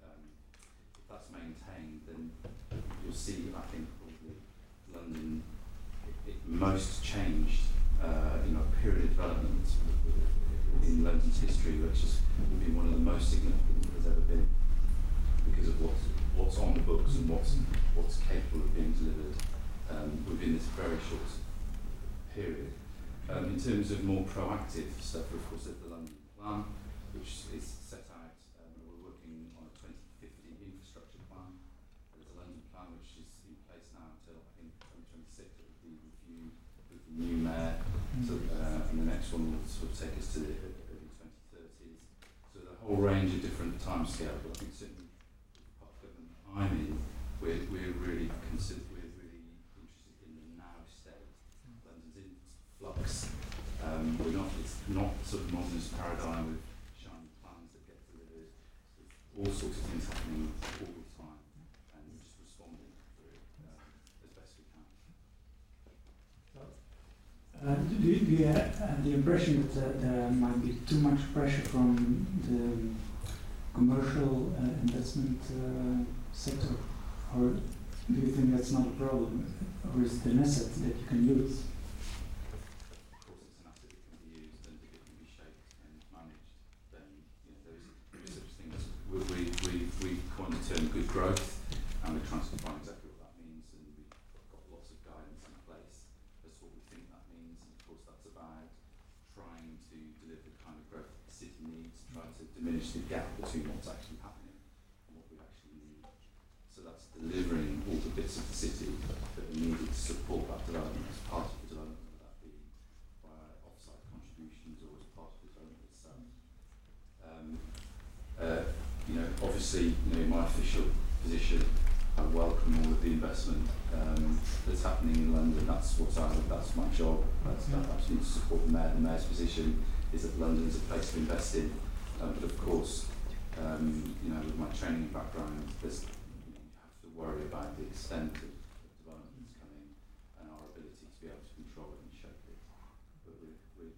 um, if that's maintained, then you'll see, I think, probably London it, it most changed, uh, you know, period of development in London's history, which has been one of the most significant that has ever been because of what's, what's on the books and what's, what's capable of being delivered um, within this very short period. Um, in terms of more proactive stuff, of course, there's the London Plan, which is set out, um, we're working on a 2050 infrastructure plan. There's a London Plan which is in place now until I think 2026, it will be reviewed with the new mayor, so, uh, and the next one will sort of take us to the early 2030s. So there's a whole range of different timescales, but I think certainly government I'm in, we're, we're really consider, we're really interested in the now state. London's in flux. Um, we're not, it's not sort of modernist paradigm with shiny plans that get delivered. All sorts of things happening all the time, and we're just responding to it uh, as best we can. Uh, do you, have the impression that uh, there might be too much pressure from the commercial uh, investment uh, sector, or do you think that's not a problem, or is it an asset that you can use? We, we, we, coined the term good growth, and we're trying to exactly that means, and we've got lots of guidance in place as to what we think that means, and of course that's about trying to deliver the kind of growth that the city needs, trying to diminish the gap between what's actually happening and what we actually need. So that's delivering all the bits of the city that are needed to support that development as part of the development, whether that be via offsite contributions or as part of the development itself. Um, uh, you know, obviously, you know, in my official position, I welcome all of the investment um, that's happening in London. That's what I, that's my job. That's that I to support the mayor. The mayor's position is that London is a place to invest in. Um, but of course, um, you know, with my training background, there's, you, know, you have to worry about the extent of, of development that's coming and our ability to be able to control it and shape it. But we're, we're,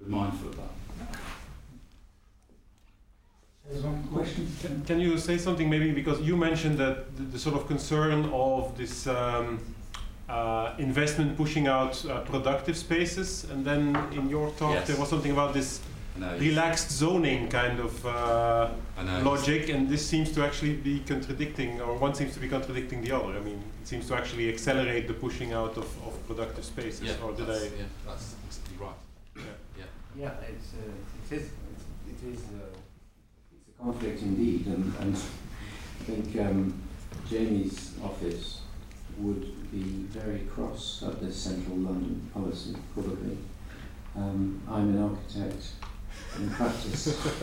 we're mindful of that. There's one question. Can, can you say something maybe because you mentioned that the, the sort of concern of this um, uh, investment pushing out uh, productive spaces, and then in your talk Yes. there was something about this I know, relaxed zoning kind of uh, I logic, and this seems to actually be contradicting, or one seems to be contradicting the other. I mean, it seems to actually accelerate the pushing out of, of productive spaces. Yeah, or did I? that's, yeah, that's exactly right. Yeah. Yeah. Yeah, it's, uh, it is, it's, it is, uh, it's a conflict indeed, and, and I think um, Jamie's office would be very cross at this central London policy, probably. Um, I'm an architect in practice.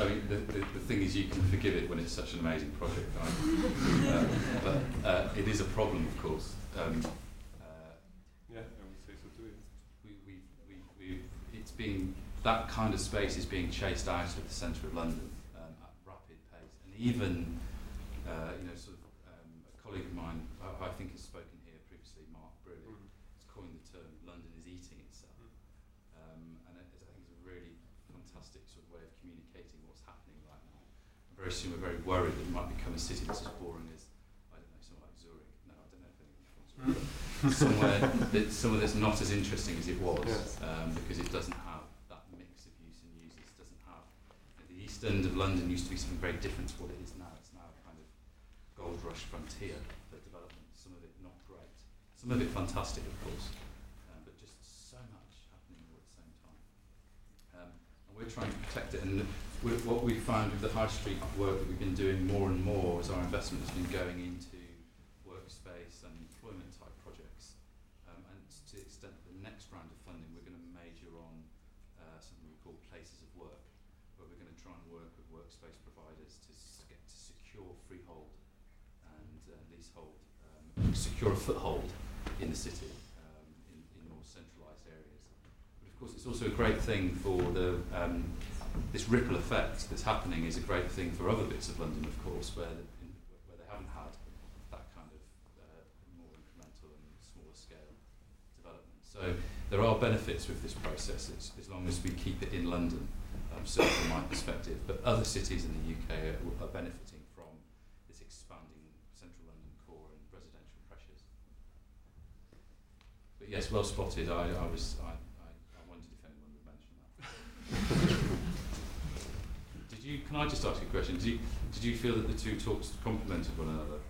I mean, the, the, the thing is, you can forgive it when it's such an amazing project, right? uh, but uh, it is a problem, of course. Um, uh, Yeah, I would say so too. we, we, we, we, it's being, that kind of space is being chased out of the centre of London um, at rapid pace. And even, uh, you know, sort of um, a colleague of mine, who I think has spoken here previously, Mark Brearley, has coined the term London is eating itself. Um, and it, I think it's a really fantastic sort of way of communicating what's happening right now. Soon we're very worried that it might become a city that's as boring as, I don't know, somewhere like Zurich. No, I don't know if anything from Zurich. Hmm. somewhere that somewhere that's not as interesting as it was Yes. um, because it doesn't have that mix of use and uses. Doesn't have you know, the east end of London used to be something very different to what it is now. It's now a kind of gold rush frontier for development. Some of it not great, some of it fantastic, of course, um, but just so much happening all at the same time. Um, and we're trying to protect it. And what we've found with the high street work that we've been doing more and more as our investment has been going into workspace and employment type projects. Um, and to the extent that the next round of funding, we're going to major on uh, something we call places of work, where we're going to try and work with workspace providers to get to secure freehold and uh, leasehold, um, secure a foothold in the city um, in, in more centralised areas. But of course, it's also a great thing for the um, this ripple effect that's happening is a great thing for other bits of London, of course, where the, where they haven't had that kind of uh, more incremental and smaller scale development. So there are benefits with this process as, as long as we keep it in London, um, certainly from my perspective. But other cities in the UK are, are benefiting from this expanding central London core and residential pressures. But yes, well spotted. I, I was I, I, I wondered if anyone would mention that. did you? Can I just ask you a question? Did you, did you feel that the two talks complemented one another?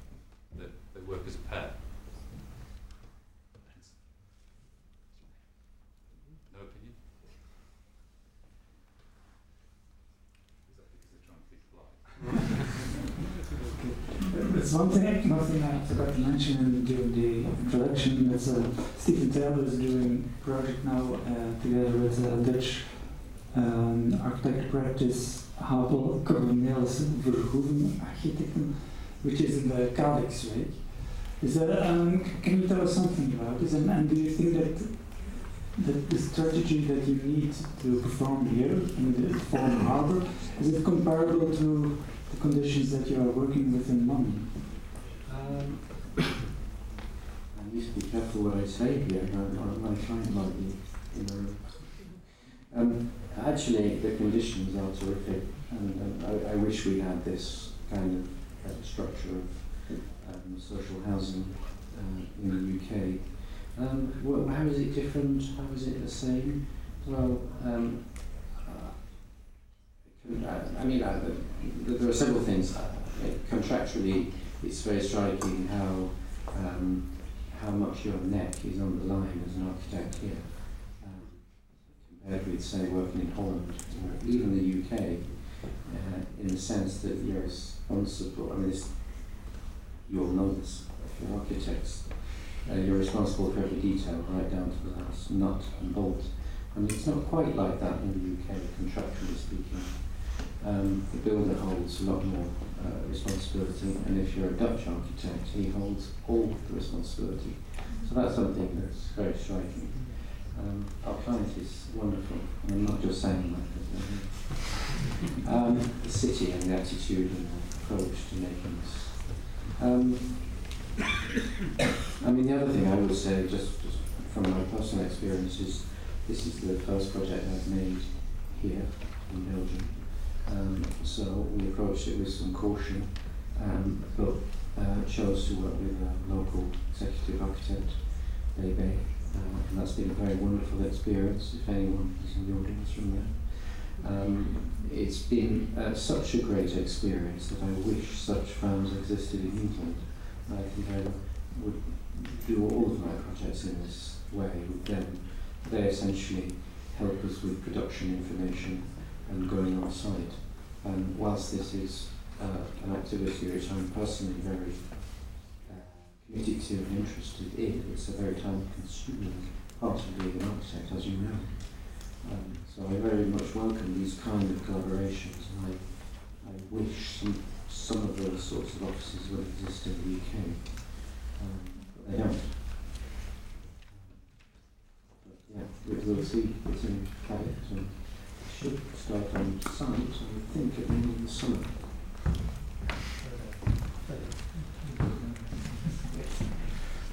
That they work as a pair? No opinion? It's one thing, one thing I forgot to mention in during the introduction. That's uh, Stephen Taylor is doing a project now uh, together with uh, Dutch um, architect practice Habel Cornelis Verhoeven Architecten, which is in the Kalixweg. Is that, um, can you tell us something about this? And, and do you think that that the strategy that you need to perform here in the Foreign Harbour is it comparable to the conditions that you are working with in London? Um, I need to be careful what I say here. I, I, my client might be in the room. Um, actually, the conditions are terrific, and, and I, I wish we had this kind of uh, structure of um, social housing uh, in the UK. Um, well, how is it different? How is it the same? Well, um, uh, I mean, uh, th- there are several things. Uh, contractually, it's very striking how um, how much your neck is on the line as an architect here, um, compared with, say, working in Holland or even the UK, uh, in the sense that you're responsible. I mean, you'll know this. If you're architects, uh, you're responsible for every detail, right down to the last nut and bolt. And it's not quite like that in the UK, contractually speaking. Um, the builder holds a lot more uh, responsibility, and if you're a Dutch architect, he holds all the responsibility. So that's something that's very striking. Um, our client is wonderful, and I'm not just saying that. but, Um, the city and the attitude and the approach to making this. Um, I mean, the other thing I would say, just, just from my personal experience, is this is the first project I've made here in Belgium. Um, so we approached it with some caution, um, but uh, chose to work with a local executive architect, Bebe, uh, and that's been a very wonderful experience. If anyone is in the audience from there, um, it's been uh, such a great experience that I wish such firms existed in England. I think I would do all of my projects in this way them. They essentially help us with production information and going on site. And whilst this is uh, an activity which I'm personally very to and interested in, it's a very time-consuming part of being an architect, as you know. Um, so I very much welcome these kind of collaborations, and I, I wish some, some of those sorts of offices would exist in the UK, um, but they don't. But yeah, we will see. It's in Cardiff, and it should start on site, I think, at the end of the summer.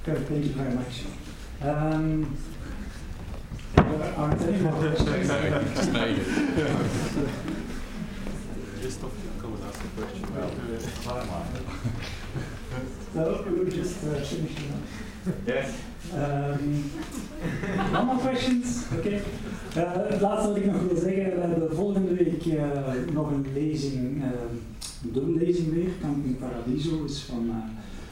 Good, thank you very much. Um, there aren't any more questions. Just come and ask a question. So we will just uh, finish now. Yes. Um, no more questions? Oké. Eh, het laatste wat ik nog wil zeggen, we hebben volgende week eh, nog een lezing, uh, de lezing weer, Camping Paradiso, is van uh,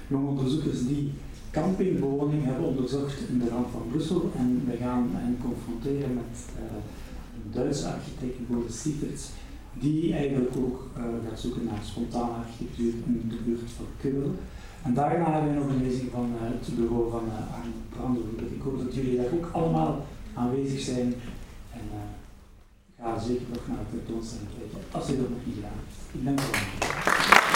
jonge onderzoekers die campingbewoning hebben onderzocht in de rand van Brussel. En we gaan hen confronteren met een Duitse architect, Boris Sieverts, die eigenlijk ook gaat zoeken naar spontane architectuur in de buurt van Keulen. En daarna hebben we nog een lezing van uh, het bureau van Arno Brandenburg. Ik hoop dat jullie daar ook allemaal aanwezig zijn. En ga zeker nog naar de tentoonstelling kijken, als je dat nog niet gedaan hebt. Ik dank u.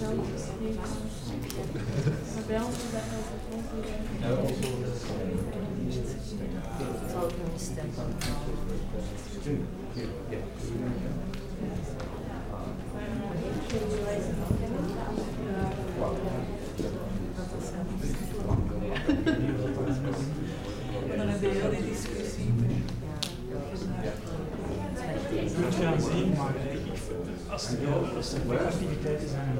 Ik heb je heel die discussie. Ja. Je moet gaan zien, maar als de activiteit